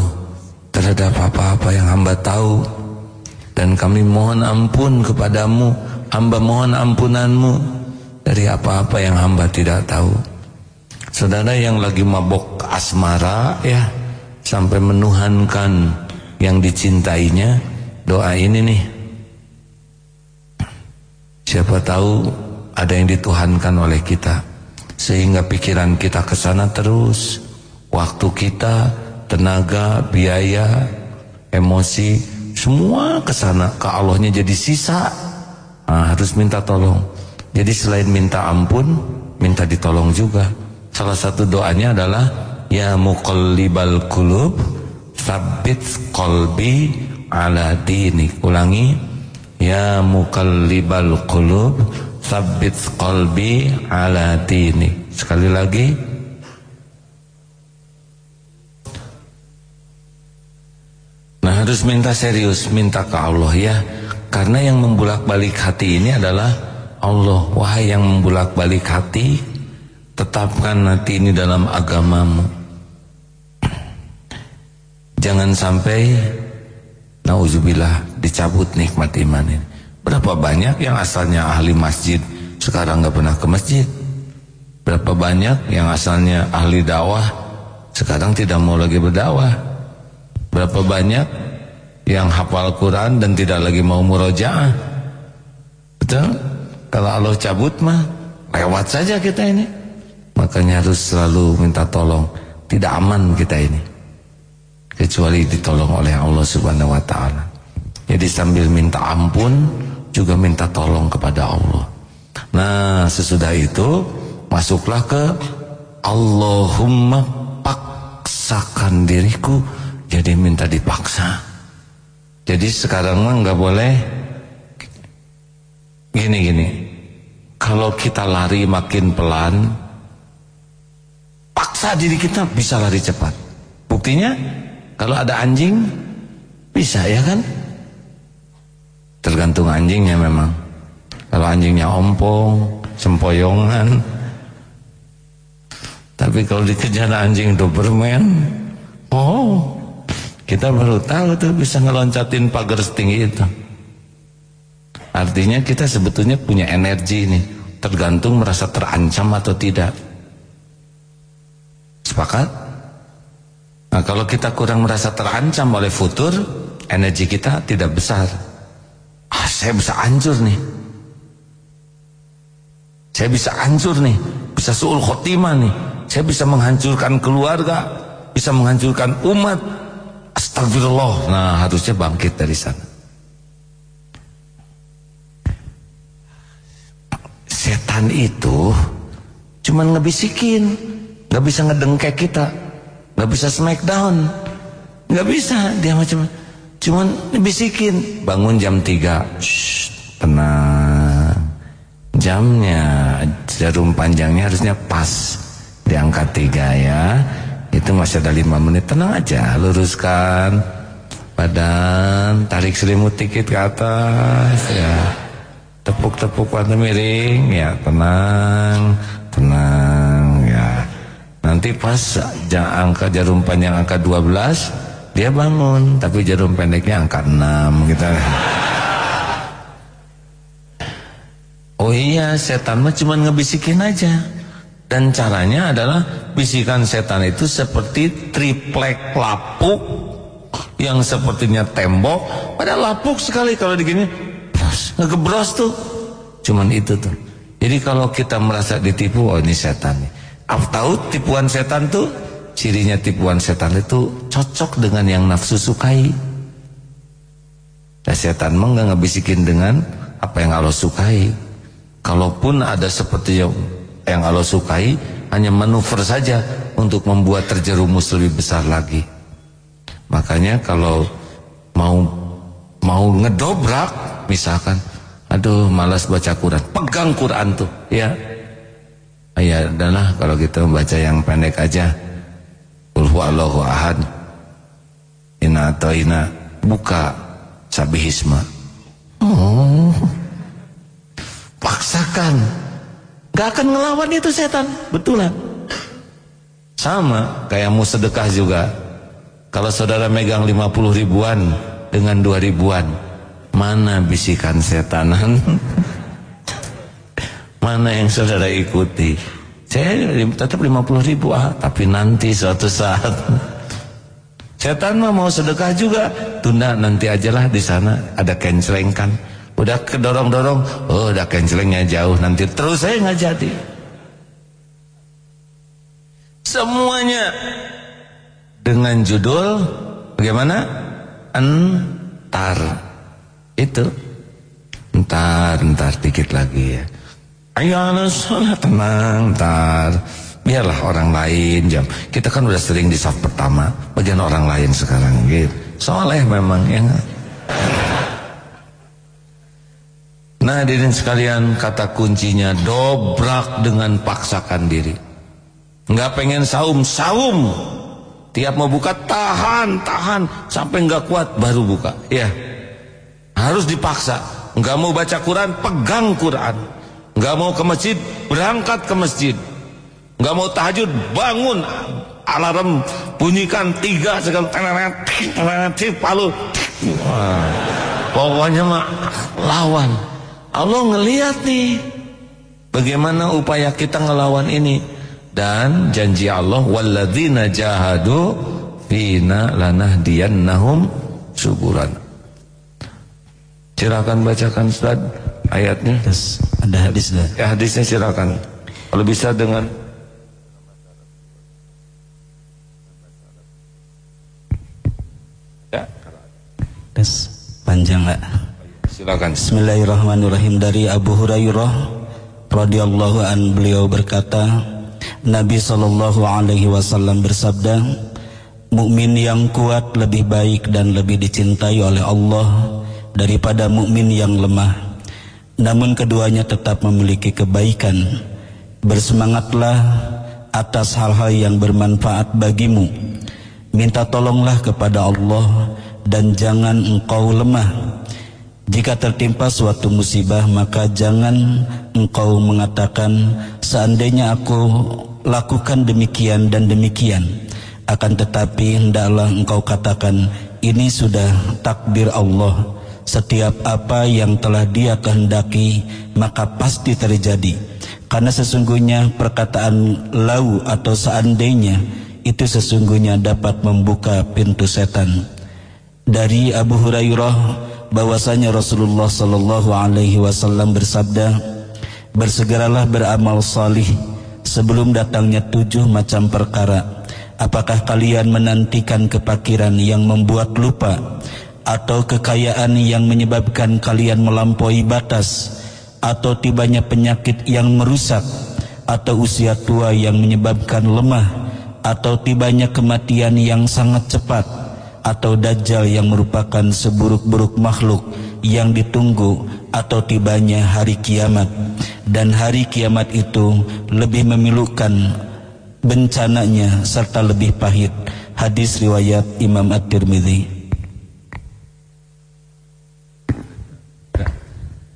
terhadap apa-apa yang hamba tahu. Dan kami mohon ampun kepadamu hamba mohon ampunanmu dari apa-apa yang hamba tidak tahu. Saudara yang lagi mabok asmara ya sampai menuhankan yang dicintainya doa ini nih. Siapa tahu ada yang dituhankan oleh kita sehingga pikiran kita ke sana terus waktu kita, tenaga, biaya, emosi, semua ke sana ke Allahnya jadi sisa. Nah, harus minta tolong. Jadi selain minta ampun, minta ditolong juga. Salah satu doanya adalah ya muqallibal qulub tsabbit qalbi ala dinik. Ulangi ya muqallibal qulub tsabbit qalbi ala dinik. Sekali lagi harus minta serius, minta ke Allah ya. Karena yang membulak-balik hati ini adalah Allah. Wahai yang membulak-balik hati, tetapkan hati ini dalam agamamu. Jangan sampai nauzubillah dicabut nikmat iman ini. Berapa banyak yang asalnya ahli masjid sekarang nggak pernah ke masjid? Berapa banyak yang asalnya ahli dakwah sekarang tidak mau lagi berdakwah? Berapa banyak yang hafal Quran dan tidak lagi mau murojaah? Betul? Kalau Allah cabut mah lewat saja kita ini. Makanya harus selalu minta tolong. Tidak aman kita ini. Kecuali ditolong oleh Allah Subhanahu wa taala. Jadi sambil minta ampun juga minta tolong kepada Allah. Nah, sesudah itu masuklah ke Allahumma paksakan diriku jadi minta dipaksa. Jadi sekarang mah nggak boleh gini-gini. Kalau kita lari makin pelan, paksa diri kita bisa lari cepat. Buktinya kalau ada anjing Bisa ya kan? Tergantung anjingnya memang. Kalau anjingnya ompong, sempoyongan. Tapi kalau dikejar anjing Doberman, oh, kita baru tahu tuh bisa ngeloncatin pagar setinggi itu. Artinya kita sebetulnya punya energi ini, tergantung merasa terancam atau tidak. Sepakat? Nah, kalau kita kurang merasa terancam oleh futur, energi kita tidak besar. Ah, saya bisa hancur nih. Saya bisa hancur nih, bisa suul khotimah nih. Saya bisa menghancurkan keluarga, bisa menghancurkan umat. Astagfirullah. Nah, harusnya bangkit dari sana. Setan itu cuman ngebisikin, nggak bisa ngedengkek kita, nggak bisa smackdown, nggak bisa dia macam, cuman ngebisikin. Bangun jam 3 Shh, tenang. Jamnya jarum panjangnya harusnya pas di angka 3 ya. Itu masih ada 5 menit, tenang aja, luruskan. Badan, tarik selimut dikit ke atas ya. Tepuk-tepuk pantai miring ya tenang tenang ya. Nanti pas angka jarum panjang angka 12 dia bangun tapi jarum pendeknya angka 6 gitu. Oh iya setan mah cuma ngebisikin aja dan caranya adalah bisikan setan itu seperti triplek lapuk yang sepertinya tembok pada lapuk sekali kalau digini ngegebros tuh. Cuman itu tuh. Jadi kalau kita merasa ditipu oh ini setan nih. Tahu tipuan setan tuh? Cirinya tipuan setan itu cocok dengan yang nafsu sukai. Dan setan mah ngebisikin dengan apa yang Allah sukai. Kalaupun ada seperti yang, yang Allah sukai hanya manuver saja untuk membuat terjerumus lebih besar lagi. Makanya kalau mau mau ngedobrak misalkan aduh malas baca Quran. Pegang Quran tuh ya. Ya dan lah kalau kita membaca yang pendek aja. Allahu ahad. Ina atau ina buka sabihisma oh. Paksakan gak akan ngelawan itu setan betulan sama kayak mau sedekah juga kalau saudara megang 50 ribuan dengan 2 ribuan Mana bisikan setanan? Mana yang saudara ikuti? Saya tetap 50 ribu ah, tapi nanti suatu saat. Setan mah mau sedekah juga, tunda nanti ajalah di sana ada kenceleng kan. Udah kedorong-dorong, oh udah kencelengnya jauh nanti terus saya nggak jadi. Semuanya dengan judul bagaimana? Entar. Itu. Ntar, ntar dikit lagi ya. Ayo sholat tenang, ntar. Biarlah orang lain jam. Kita kan udah sering di saf pertama. Bagian orang lain sekarang gitu. Soleh memang ya Nah hadirin sekalian kata kuncinya dobrak dengan paksakan diri. Nggak pengen saum, saum. Tiap mau buka tahan, tahan sampai nggak kuat baru buka. Ya. Harus dipaksa. Enggak mau baca Quran, pegang Quran. Enggak mau ke masjid, berangkat ke masjid. Enggak mau tahajud, bangun. Alarm bunyikan tiga sekali palu. Wah, pokoknya mah lawan. Allah ngelihat nih bagaimana upaya kita ngelawan ini dan janji Allah walladzina jahadu fina lanahdiyannahum suburan Silakan bacakan Ustaz ayatnya. Yes, ada hadis dah. Ya hadisnya silakan. Kalau bisa dengan Ya. Tes panjang enggak? Silakan. Bismillahirrahmanirrahim dari Abu Hurairah radhiyallahu an beliau berkata, Nabi sallallahu alaihi wasallam bersabda, mukmin yang kuat lebih baik dan lebih dicintai oleh Allah daripada mukmin yang lemah. Namun keduanya tetap memiliki kebaikan. Bersemangatlah atas hal-hal yang bermanfaat bagimu. Minta tolonglah kepada Allah dan jangan engkau lemah. Jika tertimpa suatu musibah maka jangan engkau mengatakan seandainya aku lakukan demikian dan demikian. Akan tetapi hendaklah engkau katakan ini sudah takdir Allah. Setiap apa yang telah dia kehendaki maka pasti terjadi. Karena sesungguhnya perkataan lau atau seandainya itu sesungguhnya dapat membuka pintu setan. Dari Abu Hurairah bahwasanya Rasulullah sallallahu alaihi wasallam bersabda, "Bersegeralah beramal salih sebelum datangnya tujuh macam perkara." Apakah kalian menantikan kepakiran yang membuat lupa atau kekayaan yang menyebabkan kalian melampaui batas atau tibanya penyakit yang merusak atau usia tua yang menyebabkan lemah atau tibanya kematian yang sangat cepat atau dajjal yang merupakan seburuk-buruk makhluk yang ditunggu atau tibanya hari kiamat dan hari kiamat itu lebih memilukan bencananya serta lebih pahit. Hadis riwayat Imam At-Tirmidzi.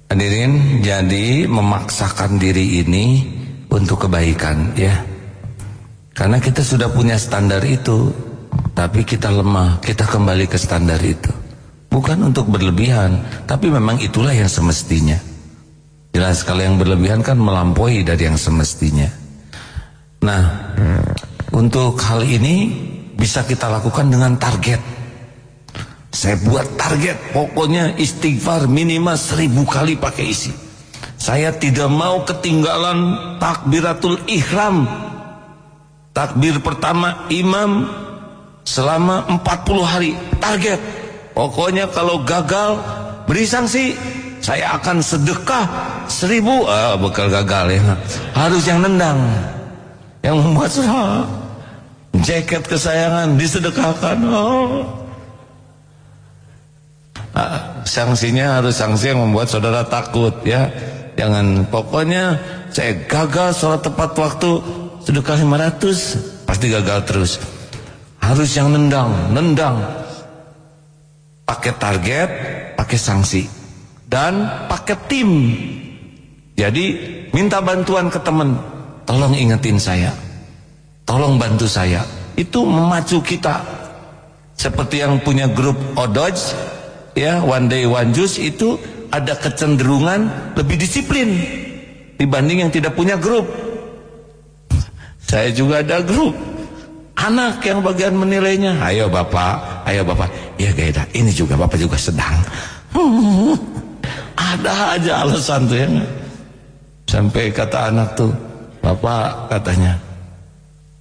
Hadirin, jadi memaksakan diri ini untuk kebaikan ya. Karena kita sudah punya standar itu, tapi kita lemah, kita kembali ke standar itu. Bukan untuk berlebihan, tapi memang itulah yang semestinya. Jelas kalau yang berlebihan kan melampaui dari yang semestinya. Nah, untuk hal ini bisa kita lakukan dengan target. Saya buat target, pokoknya istighfar minimal seribu kali pakai isi. Saya tidak mau ketinggalan takbiratul ihram. Takbir pertama imam selama 40 hari. Target. Pokoknya kalau gagal beri sanksi. Saya akan sedekah seribu. Ah, bekal gagal ya. Harus yang nendang yang membuat saudara jaket kesayangan disedekahkan oh. nah, sanksinya harus sanksi yang membuat saudara takut ya jangan pokoknya saya gagal sholat tepat waktu sedekah 500 pasti gagal terus harus yang nendang nendang pakai target pakai sanksi dan pakai tim jadi minta bantuan ke teman Tolong ingetin saya. Tolong bantu saya. Itu memacu kita. Seperti yang punya grup Odoj, ya, One Day One Juice itu ada kecenderungan lebih disiplin dibanding yang tidak punya grup. Saya juga ada grup. Anak yang bagian menilainya, ayo bapak, ayo bapak. Ya Gaida, ini juga bapak juga sedang. ada aja alasan tuh ya. Sampai kata anak tuh, Bapak katanya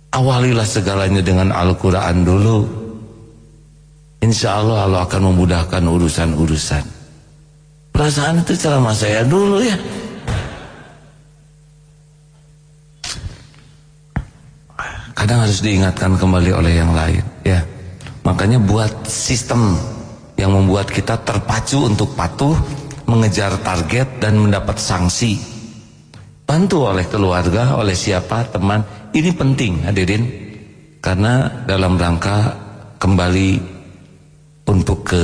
Awalilah segalanya dengan Al-Quran dulu Insya Allah Allah akan memudahkan urusan-urusan Perasaan itu ceramah saya dulu ya Kadang harus diingatkan kembali oleh yang lain ya Makanya buat sistem yang membuat kita terpacu untuk patuh Mengejar target dan mendapat sanksi bantu oleh keluarga, oleh siapa, teman. Ini penting hadirin karena dalam rangka kembali untuk ke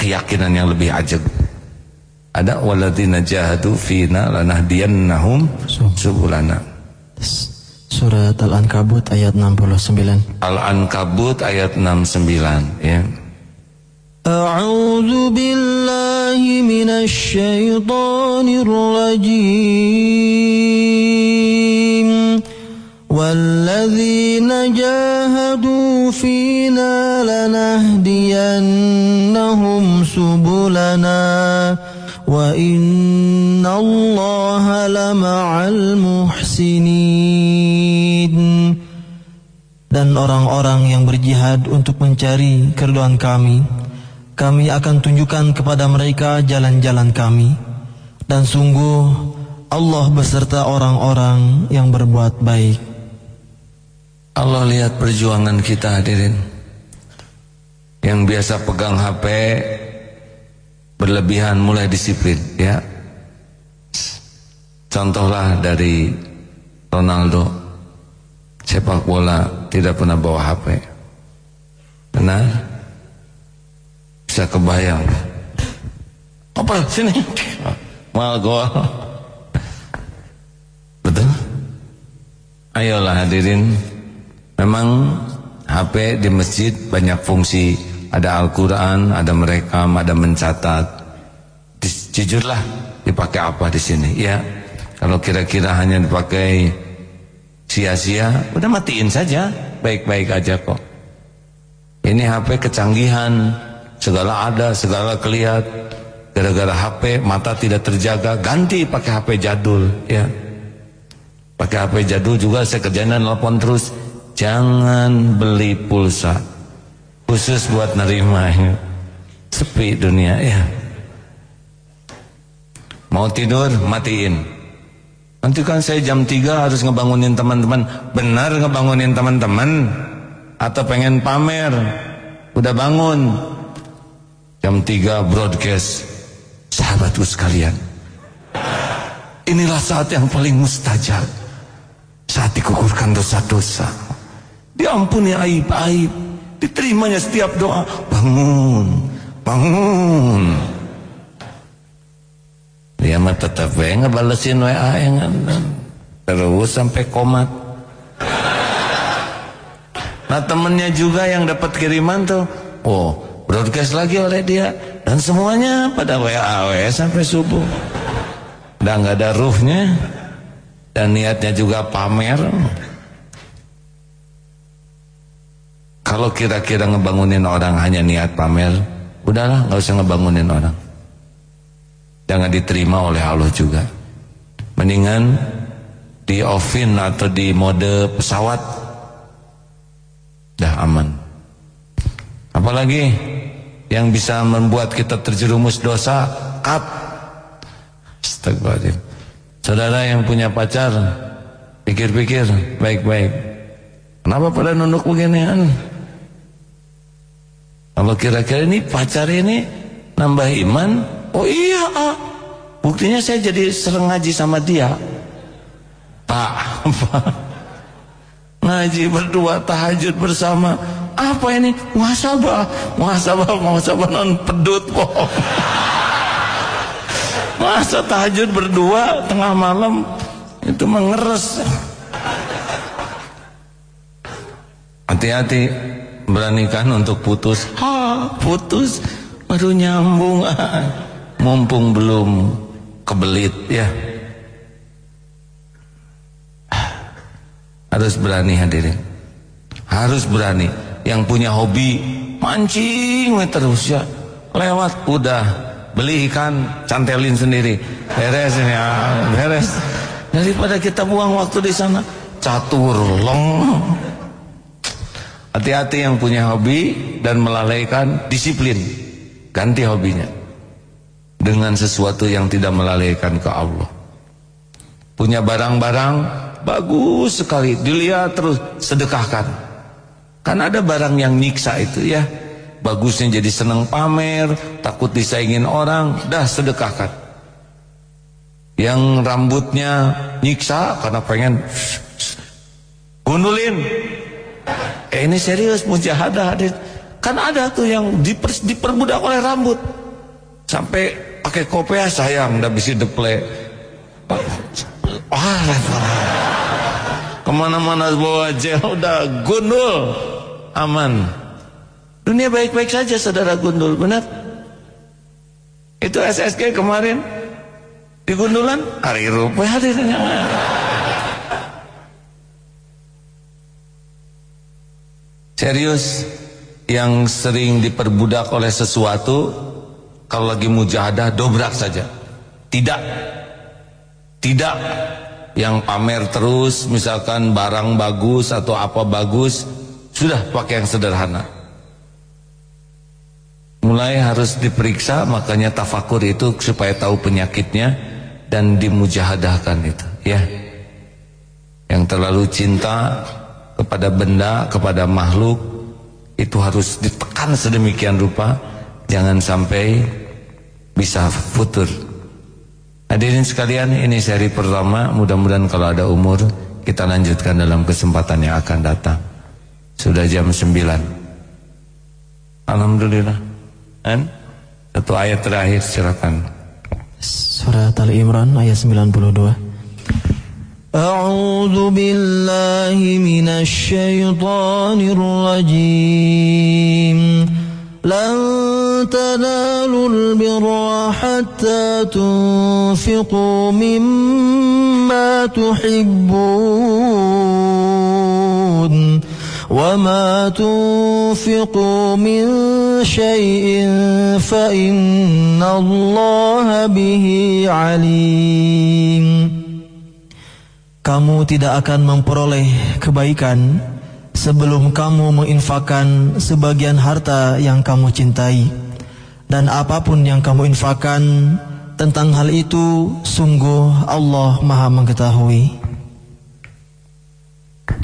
keyakinan yang lebih ajeg. Ada waladina jahadu fina lanahdiyannahum subulana. Surat Al-Ankabut ayat 69. Al-Ankabut ayat 69 ya. أعوذ بالله من الشيطان الرجيم والذين جاهدوا فينا لنهدينهم سبلنا وإن الله لمع المحسنين Dan orang-orang yang berjihad untuk mencari keriduan kami kami akan tunjukkan kepada mereka jalan-jalan kami dan sungguh Allah beserta orang-orang yang berbuat baik. Allah lihat perjuangan kita hadirin. Yang biasa pegang HP berlebihan mulai disiplin ya. Contohlah dari Ronaldo sepak bola tidak pernah bawa HP. Benar? bisa kebayang? Apa? Sini. Mal gol betul? Ayolah hadirin. Memang HP di masjid banyak fungsi. Ada Al-Quran, ada merekam, ada mencatat. Jujurlah dipakai apa di sini? Ya kalau kira-kira hanya dipakai sia-sia. Udah matiin saja. Baik-baik aja kok. Ini HP kecanggihan. Segala ada segala kelihat. Gara-gara HP mata tidak terjaga. Ganti pakai HP jadul ya. Pakai HP jadul juga saya kerjain dan telepon terus. Jangan beli pulsa. Khusus buat nerima sepi dunia ya. Mau tidur, matiin. Nanti kan saya jam 3 harus ngebangunin teman-teman. Benar ngebangunin teman-teman? Atau pengen pamer? Udah bangun. Jam 3 broadcast. Sahabatku sekalian. Inilah saat yang paling mustajab. Saat dikukurkan dosa-dosa. Diampuni aib-aib. Diterimanya setiap doa. Bangun. Bangun. Dia mah tetap we ngebalesin WA yang terus sampai komat. Nah temennya juga yang dapat kiriman tuh, oh broadcast lagi oleh dia dan semuanya pada WA WA sampai subuh. Dan nggak ada ruhnya dan niatnya juga pamer. Kalau kira-kira ngebangunin orang hanya niat pamer, udahlah nggak usah ngebangunin orang jangan diterima oleh Allah juga. Mendingan di offin atau di mode pesawat dah aman. Apalagi yang bisa membuat kita terjerumus dosa up astagfirullahaladzim. Saudara yang punya pacar pikir-pikir baik-baik. Kenapa pada nunduk beginian kalau kira-kira ini pacar ini nambah iman Oh iya, ah. buktinya saya jadi sering ngaji sama dia. Pak, ngaji berdua tahajud bersama. Apa ini? Muhasabah, muhasabah, muhasabah non pedut kok. Masa tahajud berdua tengah malam itu mengeres. Hati-hati beranikan untuk putus. Ha, putus baru nyambung. Mumpung belum kebelit ya. Harus berani hadirin. Harus berani. Yang punya hobi mancing terus ya. Lewat udah. Beli ikan cantelin sendiri. Beres ini ya. Beres. Daripada kita buang waktu di sana catur long. Hati-hati yang punya hobi dan melalaikan disiplin. Ganti hobinya dengan sesuatu yang tidak melalaikan ke Allah. Punya barang-barang bagus sekali, dilihat terus sedekahkan. Kan ada barang yang nyiksa itu ya. Bagusnya jadi senang pamer, takut disaingin orang, dah sedekahkan. Yang rambutnya nyiksa karena pengen gundulin. Eh ini serius mujahadah. Kan ada tuh yang diper, diperbudak oleh rambut. Sampai pakai kopea sayang. Udah bisa deple wah ke mana-mana bawa gel. Udah gundul. Aman. Dunia baik-baik saja saudara gundul. Benar? Itu SSG kemarin. Di gundulan? Hari rupa hadirnya serius? Yang sering diperbudak oleh sesuatu kalau lagi mujahadah dobrak saja. Tidak. Tidak yang pamer terus misalkan barang bagus atau apa bagus sudah pakai yang sederhana. Mulai harus diperiksa makanya tafakur itu supaya tahu penyakitnya dan dimujahadahkan itu ya. Yang terlalu cinta kepada benda, kepada makhluk itu harus ditekan sedemikian rupa jangan sampai bisa futur. Hadirin sekalian, ini seri pertama. Mudah-mudahan kalau ada umur kita lanjutkan dalam kesempatan yang akan datang. Sudah jam 9. Alhamdulillah. Kan? Satu ayat terakhir silakan. Surat Ali Imran ayat 92. أعوذ بالله من الشيطان الرجيم لن تنالوا البر حتى تنفقوا مما تحبون وما تنفقوا من شيء فإن الله به عليم. Kamu tidak akan memperoleh kebaikan sebelum kamu menginfakkan sebagian harta yang kamu cintai. Dan apa pun yang kamu infakkan tentang hal itu, sungguh Allah maha mengetahui.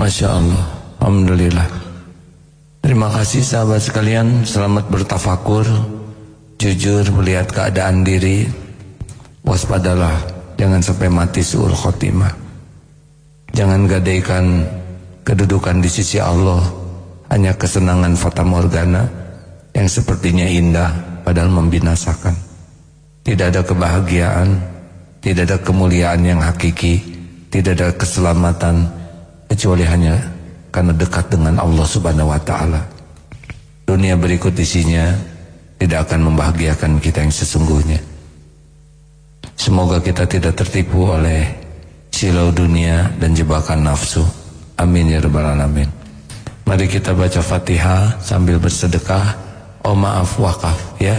Masya Allah, Alhamdulillah. Terima kasih sahabat sekalian, selamat bertafakur, jujur melihat keadaan diri, waspadalah, jangan sampai mati suul khotimah. Jangan gadaikan kedudukan di sisi Allah hanya kesenangan fata morgana yang sepertinya indah padahal membinasakan. Tidak ada kebahagiaan, tidak ada kemuliaan yang hakiki, tidak ada keselamatan kecuali hanya karena dekat dengan Allah Subhanahu wa taala. Dunia berikut isinya tidak akan membahagiakan kita yang sesungguhnya. Semoga kita tidak tertipu oleh silau dunia dan jebakan nafsu. Amin ya rabbal alamin. Mari kita baca Fatihah sambil bersedekah. Oh maaf wakaf ya.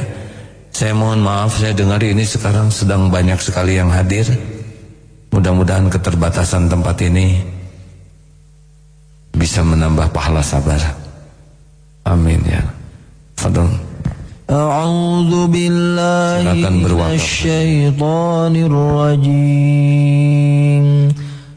Saya mohon maaf saya dengar ini sekarang sedang banyak sekali yang hadir. Mudah-mudahan keterbatasan tempat ini bisa menambah pahala sabar. Amin ya. Fadl. A'udzu billahi minasyaitonir rajim.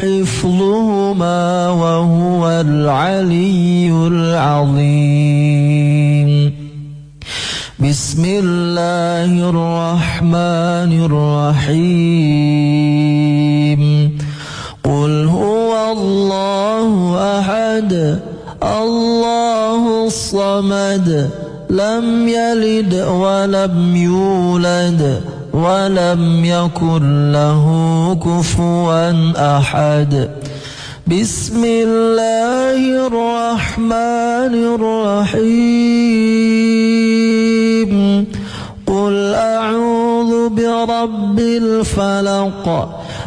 حفظهما وهو العلي العظيم. بسم الله الرحمن الرحيم. قل هو الله أحد الله الصمد لم يلد ولم يولد. ولم يكن له كفوا أحد. بسم الله الرحمن الرحيم. قل أعوذ برب الفلق.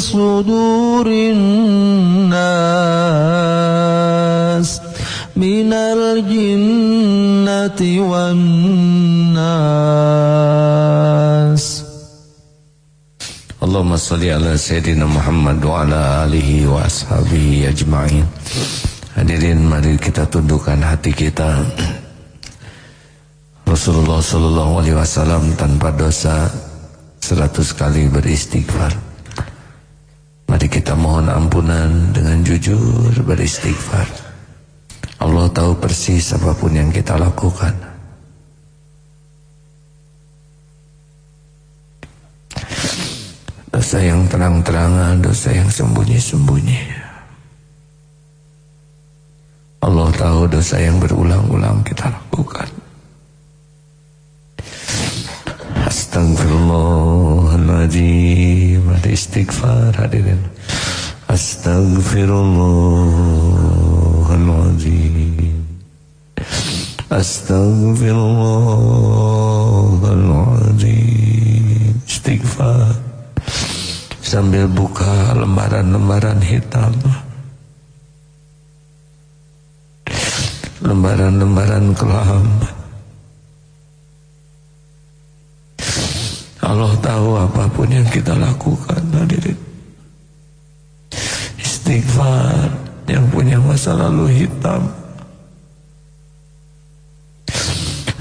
صدور الناس من الجنة والناس اللهم صل على سيدنا محمد وعلى آله وأصحابه أجمعين Hadirin mari kita tundukkan hati kita Rasulullah Sallallahu Alaihi Wasallam tanpa dosa seratus kali beristighfar Mari kita mohon ampunan dengan jujur beristighfar. Allah tahu persis apa pun yang kita lakukan. Dosa yang terang-terangan, dosa yang sembunyi-sembunyi. Allah tahu dosa yang berulang-ulang kita lakukan. Astagfirullahaladzim Ada istighfar hadirin. Astagfirullahaladzim Astagfirullahaladzim Istighfar. Sambil buka lembaran-lembaran hitam. Lembaran-lembaran kelam. Allah tahu apa pun yang kita lakukan hadirin. Istighfar yang punya masa lalu hitam.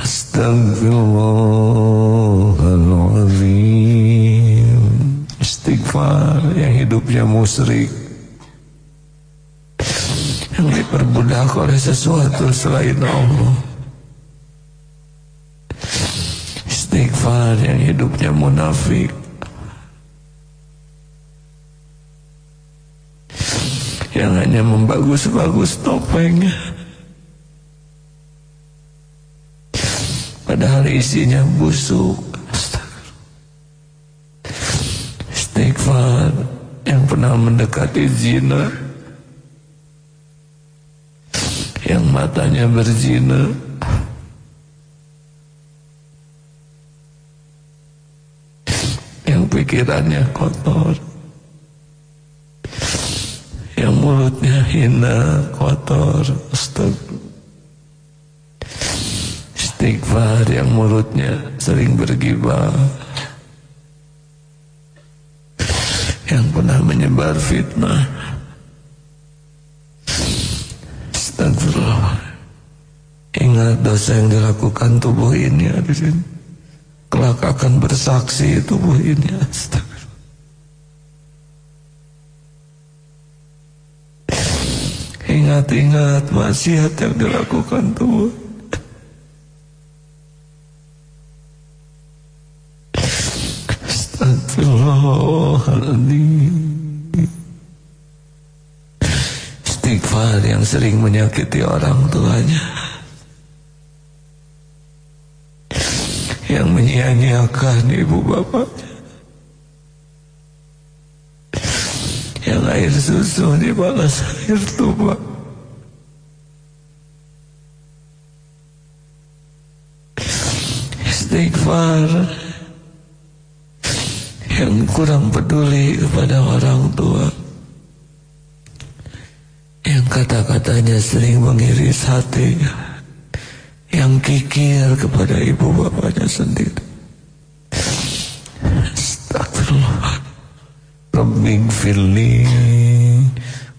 Astagfirullahaladzim Istighfar yang hidupnya musyrik yang diperbudak oleh sesuatu selain Allah istighfar yang hidupnya munafik. Yang hanya membagus-bagus topengnya padahal isinya busuk. Istighfar yang pernah mendekati zina. Yang matanya berzina yang pikirannya kotor. Yang mulutnya hina kotor. Istighfar yang mulutnya sering bergibah. Yang pernah menyebar fitnah. Astagfirullah. Ingat dosa yang dilakukan tubuh ini hadirin. Kelak akan bersaksi tubuh ini. Astagfirullah. Ingat-ingat maksiat yang dilakukan tubuh. Astagfirullahaladzim. istighfar yang sering menyakiti orang tuanya yang menyia-nyiakan ibu bapaknya. Yang air susu dibalas air tuba. Istighfar yang kurang peduli kepada orang tua. Yang kata-katanya sering mengiris hati yang kikir kepada ibu bapaknya sendiri. Astagfirullah. Rabbing firli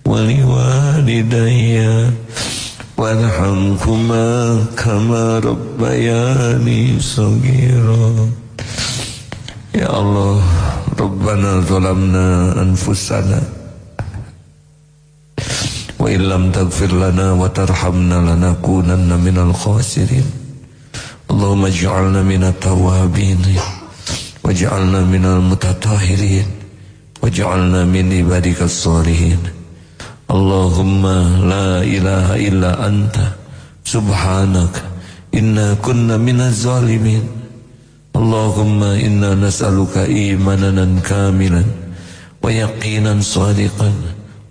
wali walidayya warhamkuma kama rabbayani sagira. Ya Allah, Rabbana zalamna anfusana وإن لم تغفر لنا وترحمنا لنكونن من الخاسرين. اللهم اجعلنا من التوابين واجعلنا من المتطهرين واجعلنا من عبادك الصالحين. اللهم لا إله إلا أنت سبحانك إنا كنا من الظالمين. اللهم إنا نسألك إيمانا كاملا ويقينا صادقا.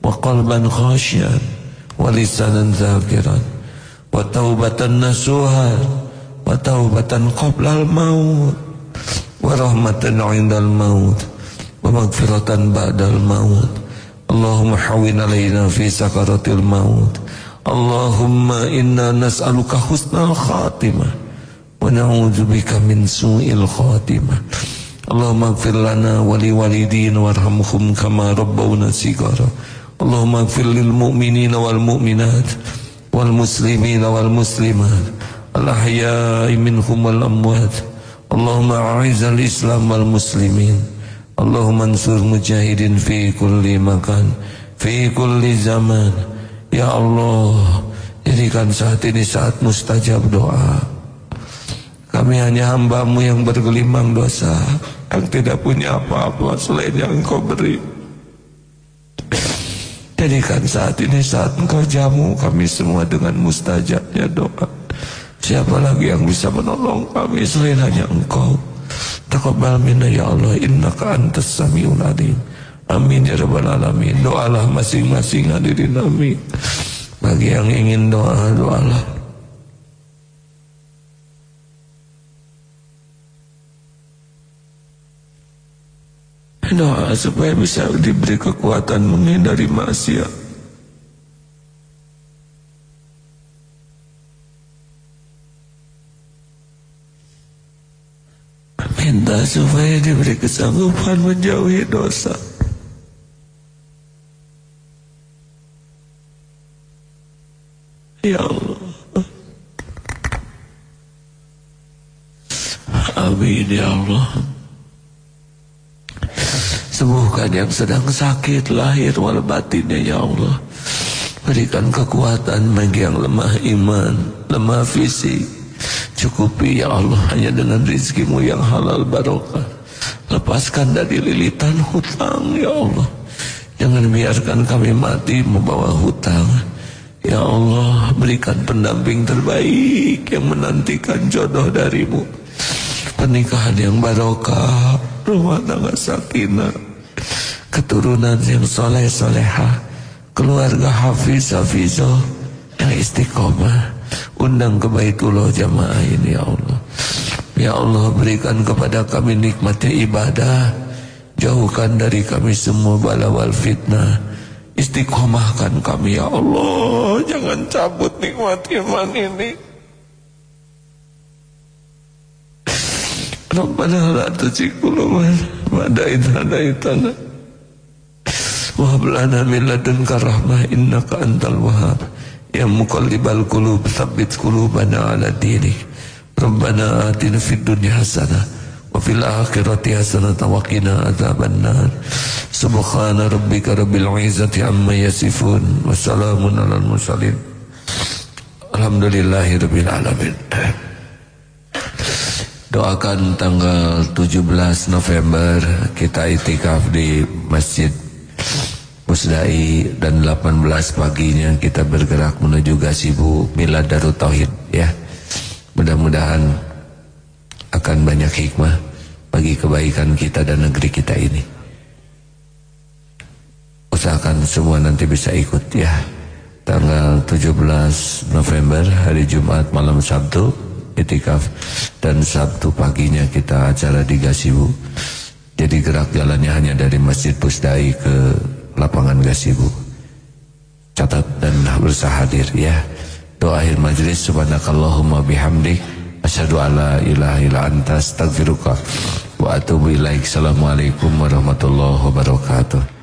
وقلبا خاشعا ولسانا ذاكرا وتوبة نسوها وتوبة قبل الموت ورحمة عند الموت ومغفرة بعد الموت اللهم حوين علينا في سكرة الموت اللهم إنا نسألك حسن الخاتمة ونعوذ بك من سوء الخاتمة اللهم اغفر لنا ولوالدين وارحمهم كما ربونا صغارا Allahumma gfir lil mu'minina wal mu'minat wal muslimina wal muslimat al ahya'i minhum wal amwat. Allahumma a'iz al islam wal muslimin. Allahumma ansur mujahidin fi kulli makan fi kulli zaman. Ya Allah jadikan saat ini saat mustajab doa. Kami hanya hambamu yang bergelimang dosa Yang tidak punya apa-apa selain yang engkau beri. Jadikan saat ini saat engkau jamu kami semua dengan mustajabnya doa. Siapa lagi yang bisa menolong kami selain hanya engkau? Taqabbal minna ya Allah innaka antas samiul alim. Amin ya rabbal alamin. Doalah masing-masing hadirin amin. Bagi yang ingin doa doalah Doa supaya bisa diberi kekuatan menghindari maksiat Minta supaya diberi kesanggupan menjauhi dosa. Ya Allah. Amin ya Allah. Sembuhkan yang sedang sakit lahir wal batinnya ya Allah. Berikan kekuatan bagi yang lemah iman, lemah fisik Cukupi ya Allah hanya dengan rizkimu yang halal barokah. Lepaskan dari lilitan hutang ya Allah. Jangan biarkan kami mati membawa hutang. Ya Allah berikan pendamping terbaik yang menantikan jodoh darimu. Pernikahan yang barokah, rumah tangga sakinah, keturunan yang soleh soleha, keluarga hafiz hafizah yang istiqomah. Undang ke Baitullah jamaah ini ya Allah. Ya Allah berikan kepada kami nikmatnya ibadah. Jauhkan dari kami semua bala wal fitnah. Istiqomahkan kami ya Allah. Jangan cabut nikmat iman ini. Rabbana la tuzigh qulubana ba'da idh hadaitana wa hab lana min ladunka rahmah innaka antal wahhab Ya muqallibal qulub tsabbit qulubana ala dinik Rabbana atina fid dunya hasanah wa fil akhirati hasanah wa qina adzabannar Subhana rabbika rabbil izzati amma yasifun wa salamun alal mursalin Alhamdulillahi rabbil alamin Doakan tanggal 17 November kita itikaf di Masjid Musdai dan 18 paginya kita bergerak menuju Gasibu Milad Darut Tauhid ya. Mudah-mudahan akan banyak hikmah bagi kebaikan kita dan negeri kita ini. Usahakan semua nanti bisa ikut ya. Tanggal 17 November hari Jumat malam Sabtu itikaf dan Sabtu paginya kita acara di Gasibu. Jadi gerak jalannya hanya dari Masjid Pusdai ke lapangan gasibu catat dan berusaha hadir ya. Doa akhir majlis subhanakallahumma bihamdik asyhadu alla ilaha illa anta astaghfiruka wa atubu ilaik. Assalamualaikum warahmatullahi wabarakatuh